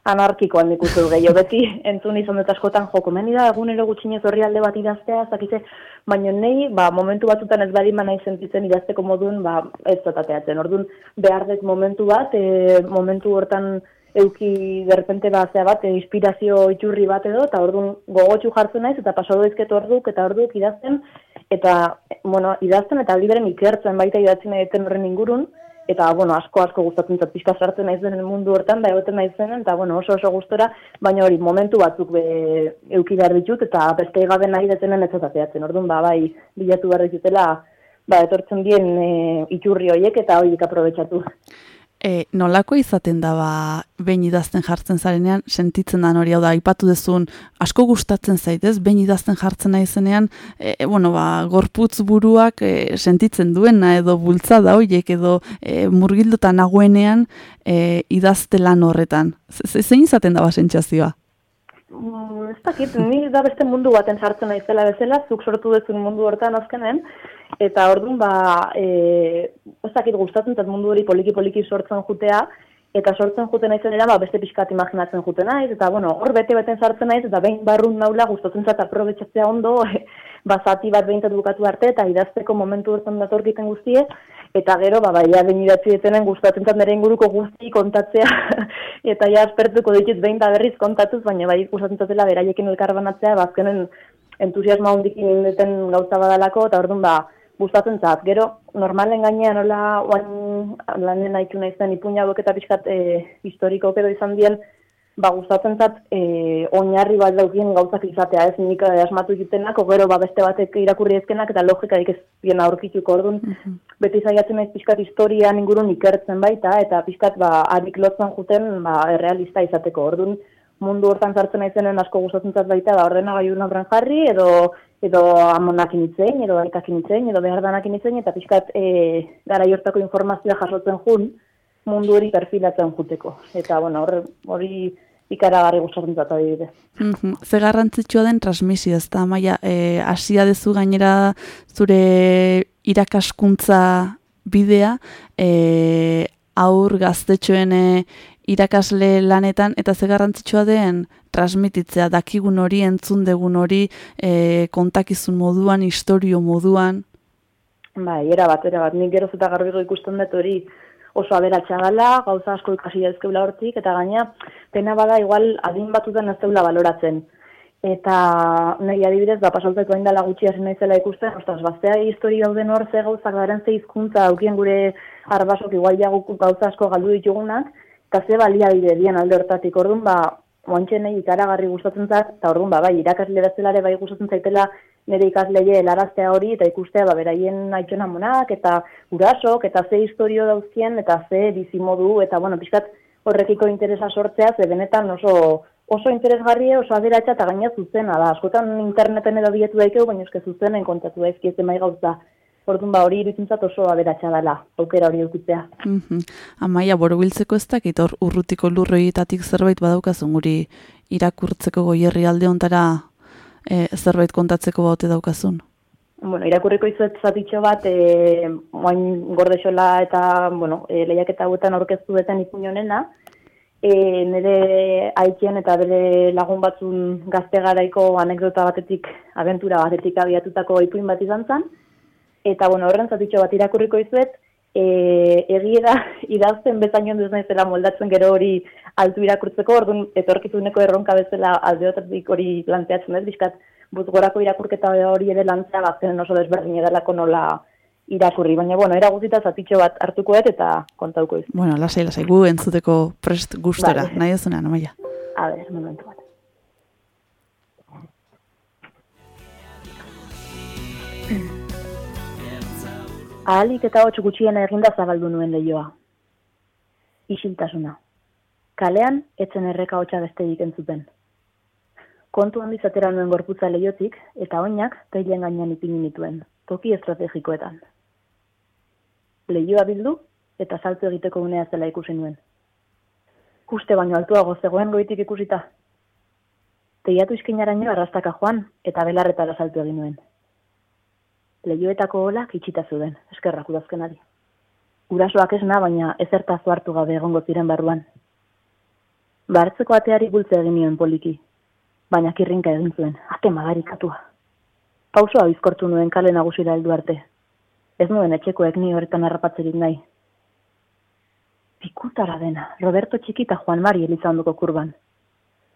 anarkikoan nik uste gehiago beti entzun izan dut askotan joko meni da egunero gutxinez horri alde bat idaztea zakitze baina nei ba, momentu batzutan ez badi nahi sentitzen idazteko modun ba, ez zatateatzen orduan behar dut momentu bat e, momentu hortan euki derrepente ba, zea bat, inspirazio itxurri bat edo, eta orduan gogotxu jartzen naiz, eta paso doizket orduk, eta orduk idazten, eta, bueno, idazten, eta liberen ikertzen baita idatzen egiten horren ingurun, eta, bueno, asko asko gustatzen zat pixka sartzen naiz denen mundu hortan, da egoten naizenen, eta, bueno, oso oso gustora, baina hori momentu batzuk be, euki behar ditut, eta beste gabe nahi detenen ez zatateatzen, orduan, ba, bai, bilatu behar ditutela, ba, etortzen dien e, itxurri horiek, eta horiek aprobetsatu. E, nolako izaten da ba, behin idazten jartzen zarenean, sentitzen da hori hau da, aipatu dezun, asko gustatzen zaitez, behin idazten jartzen naizenean, e, e, bueno, ba, gorputz buruak e, sentitzen duena edo bultzada horiek edo e, murgilduta nagoenean e, idazte lan horretan. Ze- Zein izaten da ba sentsazioa? Mm, ez dakit, ni da beste mundu baten sartzen naizela bezala, zuk sortu duzun mundu hortan azkenen, eta orduan ba, e, ez dakit gustatzen zait mundu hori poliki-poliki sortzen jutea, eta sortzen juten naizen ba, beste pixkat imaginatzen juten naiz, eta bueno, hor bete-beten sartzen naiz, eta behin barrun naula gustatzen zait aprobetxatzea ondo, ba, zati bat behintzat bukatu arte, eta idazteko momentu hortan datorkiten guztie, eta gero, ba, bai, ja, behin idatzi detenen gustatzen zait nire inguruko guzti kontatzea, eta ja, aspertuko ditut behin da berriz kontatuz, baina bai, gustatzen zatela beraiekin elkarbanatzea, ba, azkenen entusiasma hondikin deten gauza badalako, eta orduan, ba, gustatzen zat. Gero, normalen gainean, nola, oain lanen haitu naizen ipuña hauek eta pixkat e, historiko edo izan dien, ba, gustatzen zat, e, oinarri bat daukien gauzak izatea, ez nik eh, asmatu egitenak, o gero ba, beste batek irakurri ezkenak eta logikarik ez bien aurkituko orduan. Beti zaiatzen naiz pixkat historian ingurun ikertzen baita, eta pixkat ba, harik lotzen juten ba, errealista izateko. Orduan, mundu hortan sartzen naizenen asko gustatzen zat baita, ba, ordenagailu aurren jarri, edo edo amonakin itzein, edo aikakin itzein, edo behar danakin itzein, eta pixkat e, gara hortako informazioa jasotzen jun, mundu hori perfilatzen juteko. Eta, bueno, hor- hori ikaragarri gustatzen zat adibidez. Mhm. Ze garrantzitsua den transmisio, ez da, maia, e, hasia dezu gainera zure irakaskuntza bidea, e, aur gaztetxoen e, irakasle lanetan, eta ze garrantzitsua den transmititzea, dakigun hori, entzun degun hori, e, kontakizun moduan, historio moduan. Bai, era bat, era bat, nik geroz eta garbigo ikusten dut hori oso aberatsa dela, gauza asko ikasi daizkeula hortik, eta gaina pena bada igual adin batutan ez deula baloratzen. Eta nahi adibidez, ba, pasaltzeko hain dela gutxi hasi naizela ikusten, ostras, baztea histori dauden hor ze gauzak garen ze hizkuntza aukien gure arbasok igual ja gauza asko galdu ditugunak, eta ze baliabide dien alde hortatik, orduan, ba, oantxe nahi ikaragarri gustatzen zat, eta orduan, ba, bai, irakasle bezalare bai gustatzen zaitela nire ikasleie helaraztea hori, eta ikustea, ba, beraien aitxona monak, eta gurasok, eta ze historio dauzkien, eta ze bizimodu, eta, bueno, pixkat horrekiko interesa sortzea, ze benetan oso oso interesgarria, oso aberatsa eta gaina zuzena da. Askotan interneten edo bietu daikeu, baina eske zuzenen kontatu daizki ez mai gauza Orduan ba hori iruditzat oso aberatsa dela, aukera hori edukitzea. Mhm. Amaia, borobiltzeko ez dakit hor urrutiko lurroietatik zerbait badaukazun guri irakurtzeko goierri alde ontara e, zerbait kontatzeko baute daukazun. Bueno, irakurriko izuet zatitxo bat, e, moain gordexola eta, bueno, e, lehiaketa hauetan aurkeztu deten ipuin honena, e, nire haitien eta bere lagun batzun gazte garaiko anekdota batetik, abentura batetik abiatutako ipuin bat izan zen, eta, bueno, horren zatitxo bat irakurriko izuet, e, egia da, idazten bezain onduz naizela moldatzen gero hori altu irakurtzeko, orduan etorkizuneko erronka bezala aldeotatik hori planteatzen ez, bizkat, buzgorako irakurketa hori ere lantzea bazkenen oso desberdin edalako nola irakurri. Baina, bueno, era guztita zatitxo bat hartukoet eta kontauko iz. Bueno, lasai, lasai, gu entzuteko prest gustora, Vale. nahi ezunean, Amaia. A ber, momentu bat. Ahalik eta hotx gutxien eginda zabaldu nuen lehioa. Isiltasuna. Kalean, etzen erreka hotxa besterik entzuten. Kontu handiz atera nuen gorputza lehiotik, eta oinak teilen gainean ipini nituen, toki estrategikoetan. Lehioa bildu, eta salto egiteko unea zela ikusi nuen. Uste baino altuago zegoen goitik ikusita. Teiatu iskinaraino arrastaka joan, eta belarretara salto egin nuen. Leioetako olak itxita zuden, eskerrak udazkenari. Gurasoak esna, baina ezertazo hartu gabe egongo ziren barruan. Bartzeko ateari bultze egin nion poliki, baina kirrinka egin zuen, ate magarikatua. Pausoa bizkortu nuen kale nagusira heldu arte. Ez nuen etxekoek ni horretan harrapatzerik nahi. Pikutara dena, Roberto Txiki eta Juan Mari Elizandoko kurban.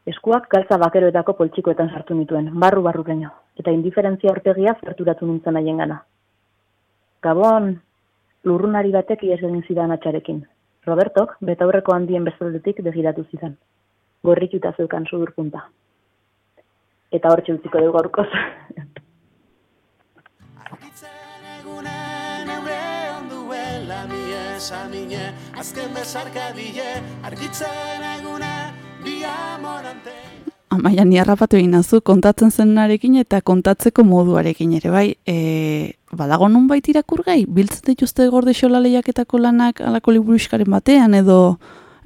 Eskuak galtza bakeroetako poltsikoetan sartu nituen, barru-barruraino, eta indiferentzia horpegia zerturatu nintzen haien gana. Gabon, lurrunari batek ies egin zidan atxarekin. Robertok, betaurreko handien bezaldetik begiratu zidan. Gorrituta zeukan sudurpunta. Eta hor utziko dugu gaurkoz. Egunen Azken bezarka die Argitzen egune bi amorante Amaia, ni harrapatu egin nazu kontatzen zenarekin eta kontatzeko moduarekin ere, bai, e, badago nunbait irakurgai? Biltzen dituzte gorde xola lanak alako liburuskaren batean, edo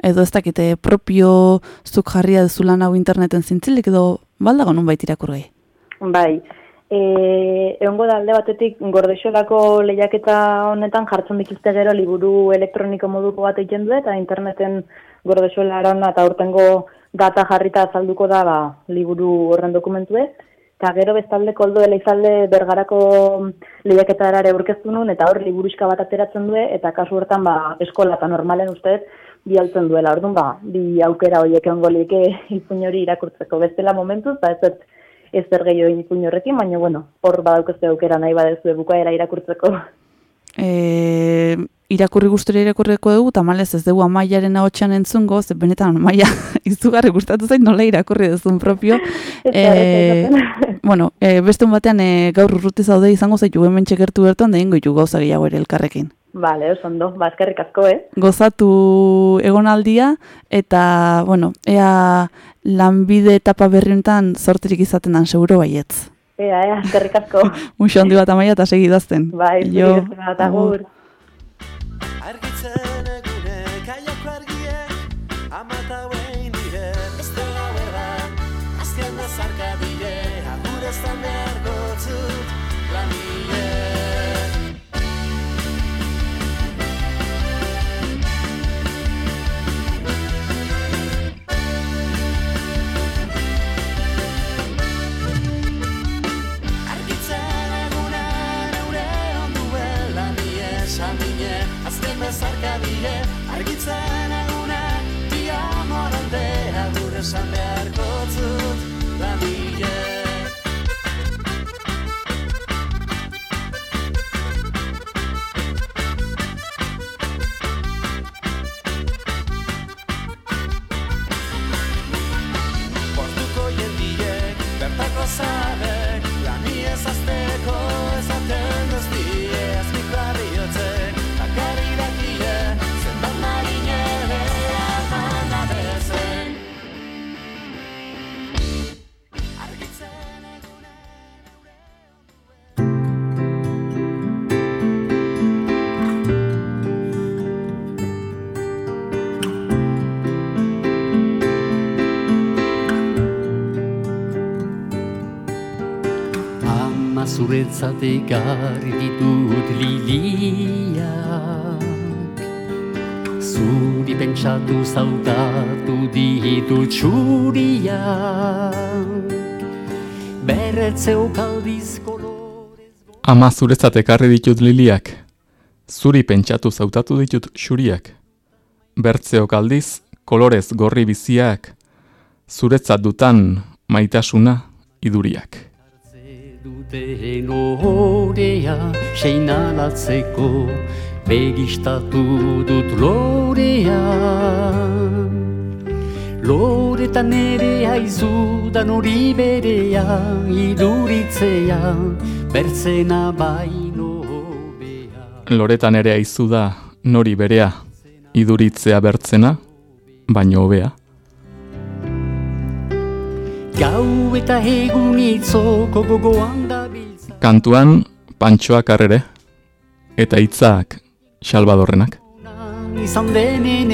edo ez dakite propio zuk jarria duzu lan hau interneten zintzilik, edo baldago nunbait irakurgai? Bai, e, egongo da alde batetik gordexolako lehiaketa honetan jartzen dituzte gero liburu elektroniko moduko bat egiten du eta interneten gordexolaron eta urtengo data jarrita azalduko da ba, liburu horren dokumentue. Eta gero bestalde koldo eleizalde bergarako lehiaketa erare aurkeztu nun, eta hor liburuska bat ateratzen due, eta kasu hortan ba, eskola eta normalen ustez bi altzen duela. Orduan ba, bi aukera horiek egongo lieke ipuin hori irakurtzeko bestela momentuz, eta ez dut ez zer gehiago ipuin horrekin, baina bueno, hor badaukazte aukera nahi badezu bukaera irakurtzeko. E, irakurri gustura irakurriko dugu, tamalez ez dugu amaiaren ahotsan entzungo, ze benetan amaia izugarri gustatu zait nola irakurri duzun propio. Da, bueno, e, beste batean e, gaur urruti zaude izango zaitu hemen txekertu bertuan, da ingo ditu gauza gehiago ere elkarrekin. Vale, oso ondo, ba, eskerrik asko, eh? Gozatu egonaldia eta, bueno, ea lanbide etapa berri honetan zorterik izaten dan, seguro baietz. Ea, ea, eskerrik asko. Muxo handi bat amaia eta segidazten. Bai, Jo, eta. Argitzen amoraldea Gure Ama zuretzat ekarri ditut liliak Zuri pentsatu zautatu ditut txuriak Berretzeu kaldiz kolorez Ama zuretzat ekarri ditut liliak. Zuri pentsatu zautatu ditut xuriak. Bertzeok aldiz, kolorez gorri biziak. Zuretzat dutan maitasuna iduriak. Duten orea seinalatzeko begistatu dut lorea Loretan ere haizudan hori berea iduritzea bertzena baino bea Loretan ere aizu da nori berea, iduritzea bertzena, baino hobea. Gau eta egun itzoko gogoan dabiltza Kantuan, pantxoak arrere, eta hitzak Salvadorrenak. izan denen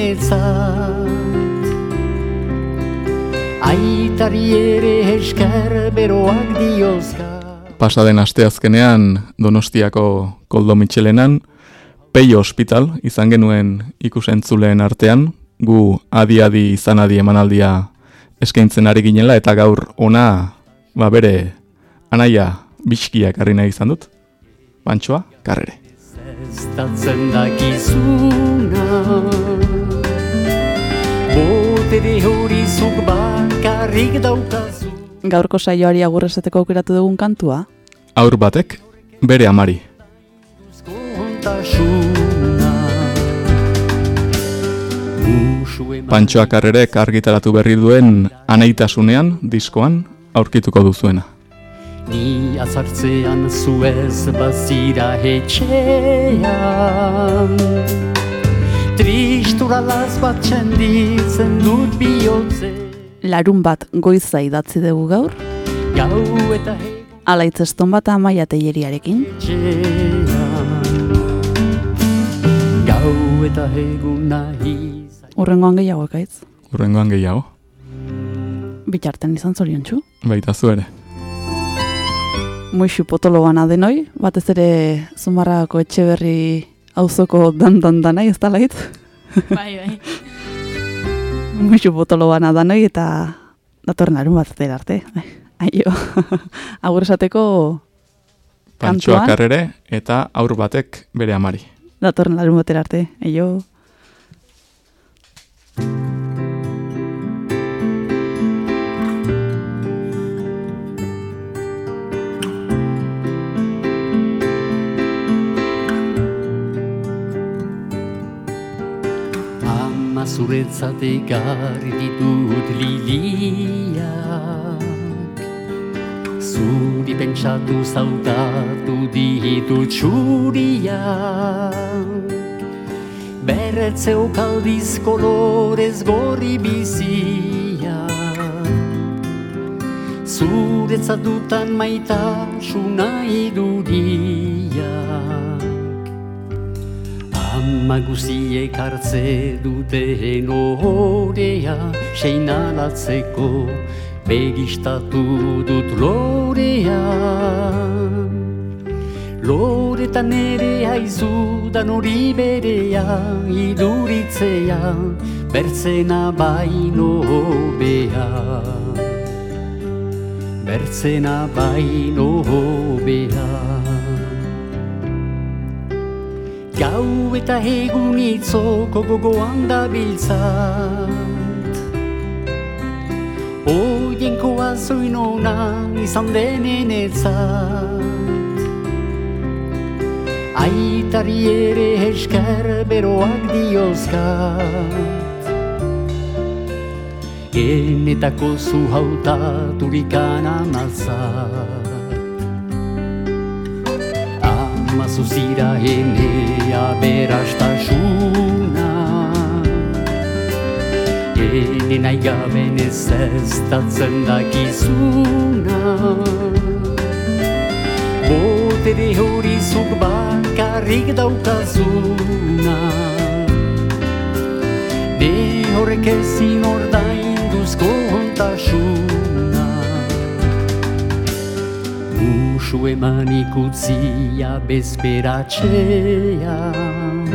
Aitari ere esker beroak diozka Pasaden asteazkenean Donostiako Koldo Mitxelenan, Peio Hospital izan genuen ikusentzuleen artean, gu adi-adi izan adi emanaldia eskaintzen ari ginela, eta gaur ona, ba bere, anaia biskiak harri nahi izan dut. Pantxoa, karrere. Zestatzen dakizuna Botere hori zuk bakarrik daukazu Gaurko saioari agur esateko aukeratu dugun kantua. Aur batek, bere amari. Kontasuna Musuen Pantxoa karrerek argitaratu berri duen anaitasunean, diskoan, aurkituko duzuena. Ni azartzean zuez bazira etxean Tristura las bat txenditzen dut bihotze Larun bat goiza idatzi dugu gaur. Gau eta Alaitz eston bat amaia teieriarekin. Gau eta eguna izan Urrengoan gehiago ekaitz. Urrengoan gehiago, Bitarten izan zorion txu. baita zu ere. Moixu potolo bana denoi, batez ere zumarrako etxe berri auzoko dan-dan danai, ez da laitz? Bai, bai. Moixu potolo bana danoi eta datorren larun bat arte. Aio, agur esateko Kantuan? karrere eta aur batek bere amari. datorren larun batera arte. Aio. Zuretzat ekarri ditut liliak. Zuri pentsatu zautatu ditut txuriak Berretzeu kaldiz kolorez gorri biziak. Zuretzat dutan maitasuna iduriak Ama guziek hartze duten orea seinalatzeko begistatu dut lorea. Loretan ere haizudan hori berea iduritzea bertzena baino bea Bertzena baino bea Gau eta egun itzoko gogoan dabiltzat Oienkoa zoinona izan denen etzat. Aitari ere esker beroak diozkat. Genetako zu hautaturik anamazat Ama zuzira enea berastasuna Ene nahi gaben ez eztatzen dakizuna Botere hori zuk bakarrik daukazuna. Ne horrek ezin ordainduzko hontasuna musu eman ikutzia bezperatxean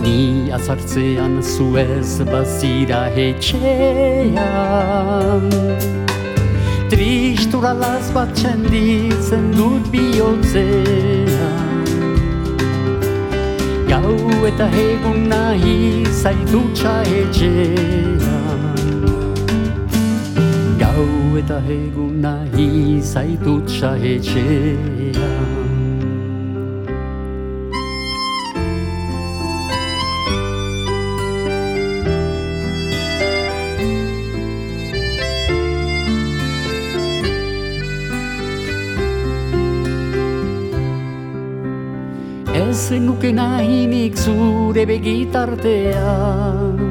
Ni azartzean zuez bazira etxean. Tristura las bat txenditzen dut bihotzean. Gau eta egun nahi zaitutxa etxean eta egun nahi zaitutxa etxean Ez nuke nahinik zure begitartean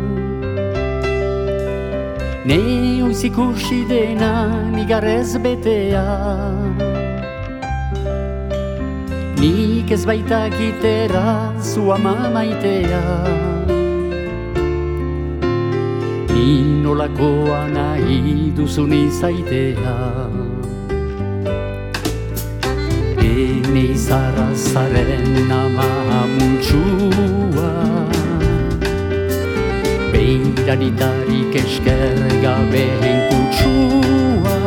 Ne oiz ikusi dena nigarrez betea. Nik ez baitak itera zu ama maitea Ni nolakoa nahi duzun izaitea Ene izarra zaren ama muntxua Beiranitarik esker gabeen kutsua.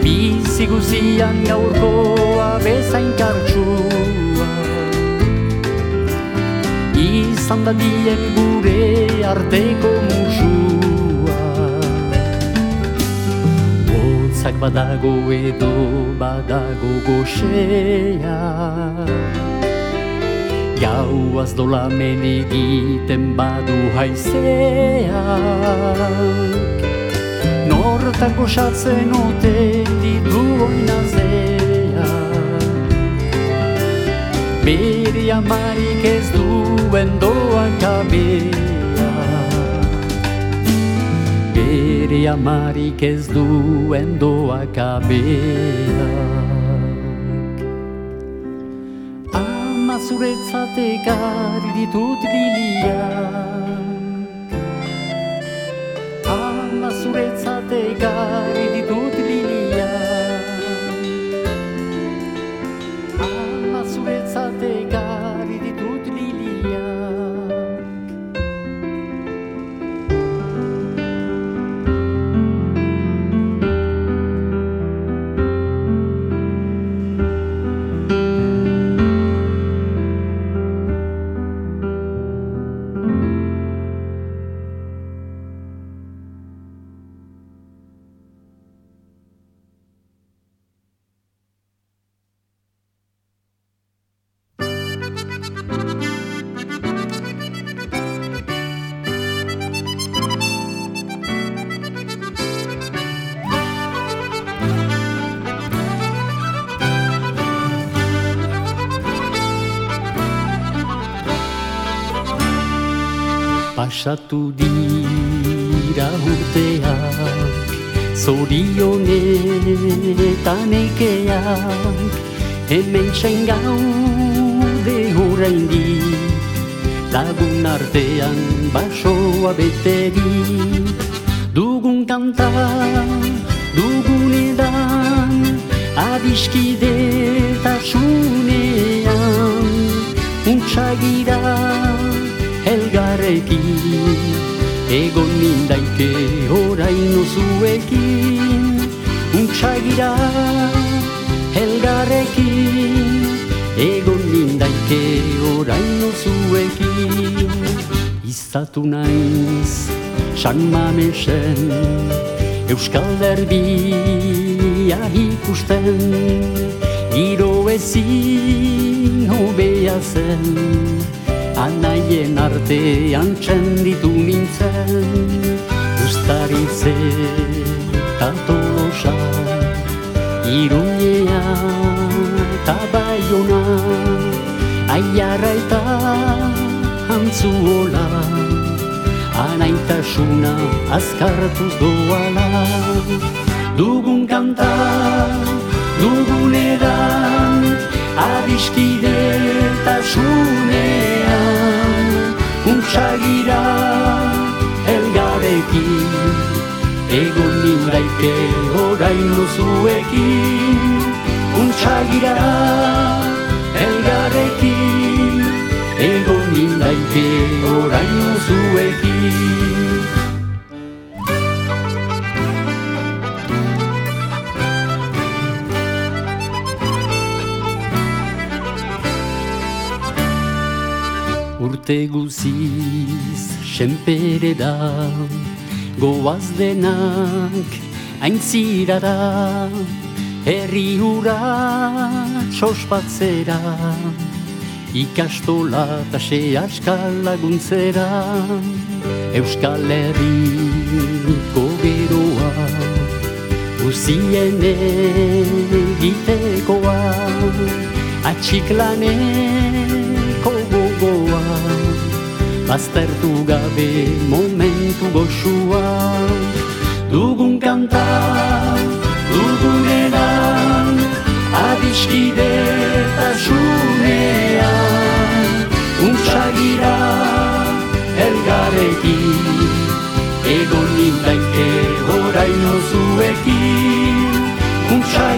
Bizi guzian gaurkoa bezain kartsua. Izan da dien gure arteko musua Hotzak badago edo badago goxea Gauaz dolamen egiten badu haizeak Nortan goxatzen ote ditu oinazeak Bere amarik ez duen doan kabea Bere amarik ez duen doakabeak Ama zuretzat ekarri ditut liliak Pasatu dira urteak, zorionetan ekeak, hemen txain gaude horreindik, lagun artean basoa beteri, dugun kanta, dugun edan, adiskide tasunean, untsagira elgarrekin, egon nindaike oraino zuekin, untsagira elgarrekin, egon nindaike oraino zuekin. Izatu naiz, San Mamesen, Euskal Derbia ikusten, giro ezin hobea zen, anaien artean txenditu nintzen, ustaritze eta tolosa, iruñea eta baiona, aiarra eta antzuola, anaitasuna azkartuz doala, dugun kanta, dugun edan, adiskide tasunean, untsagira elgarekin, Egon nindaike oraino zuekin Untxagira elgarrekin Egon nindaike oraino zuekin Urte guziz senpere da Goaz denak aintzira da Herri hura txospatzera Ikastola eta se laguntzera Euskal Herriko geroa Guzien egitekoa Atxiklaneko gogoa Baztertu gabe momentu goxua Dugun kanta, dugun edan Adiskide eta xunean Untxagira elgarekin Egon nindaike oraino zuekin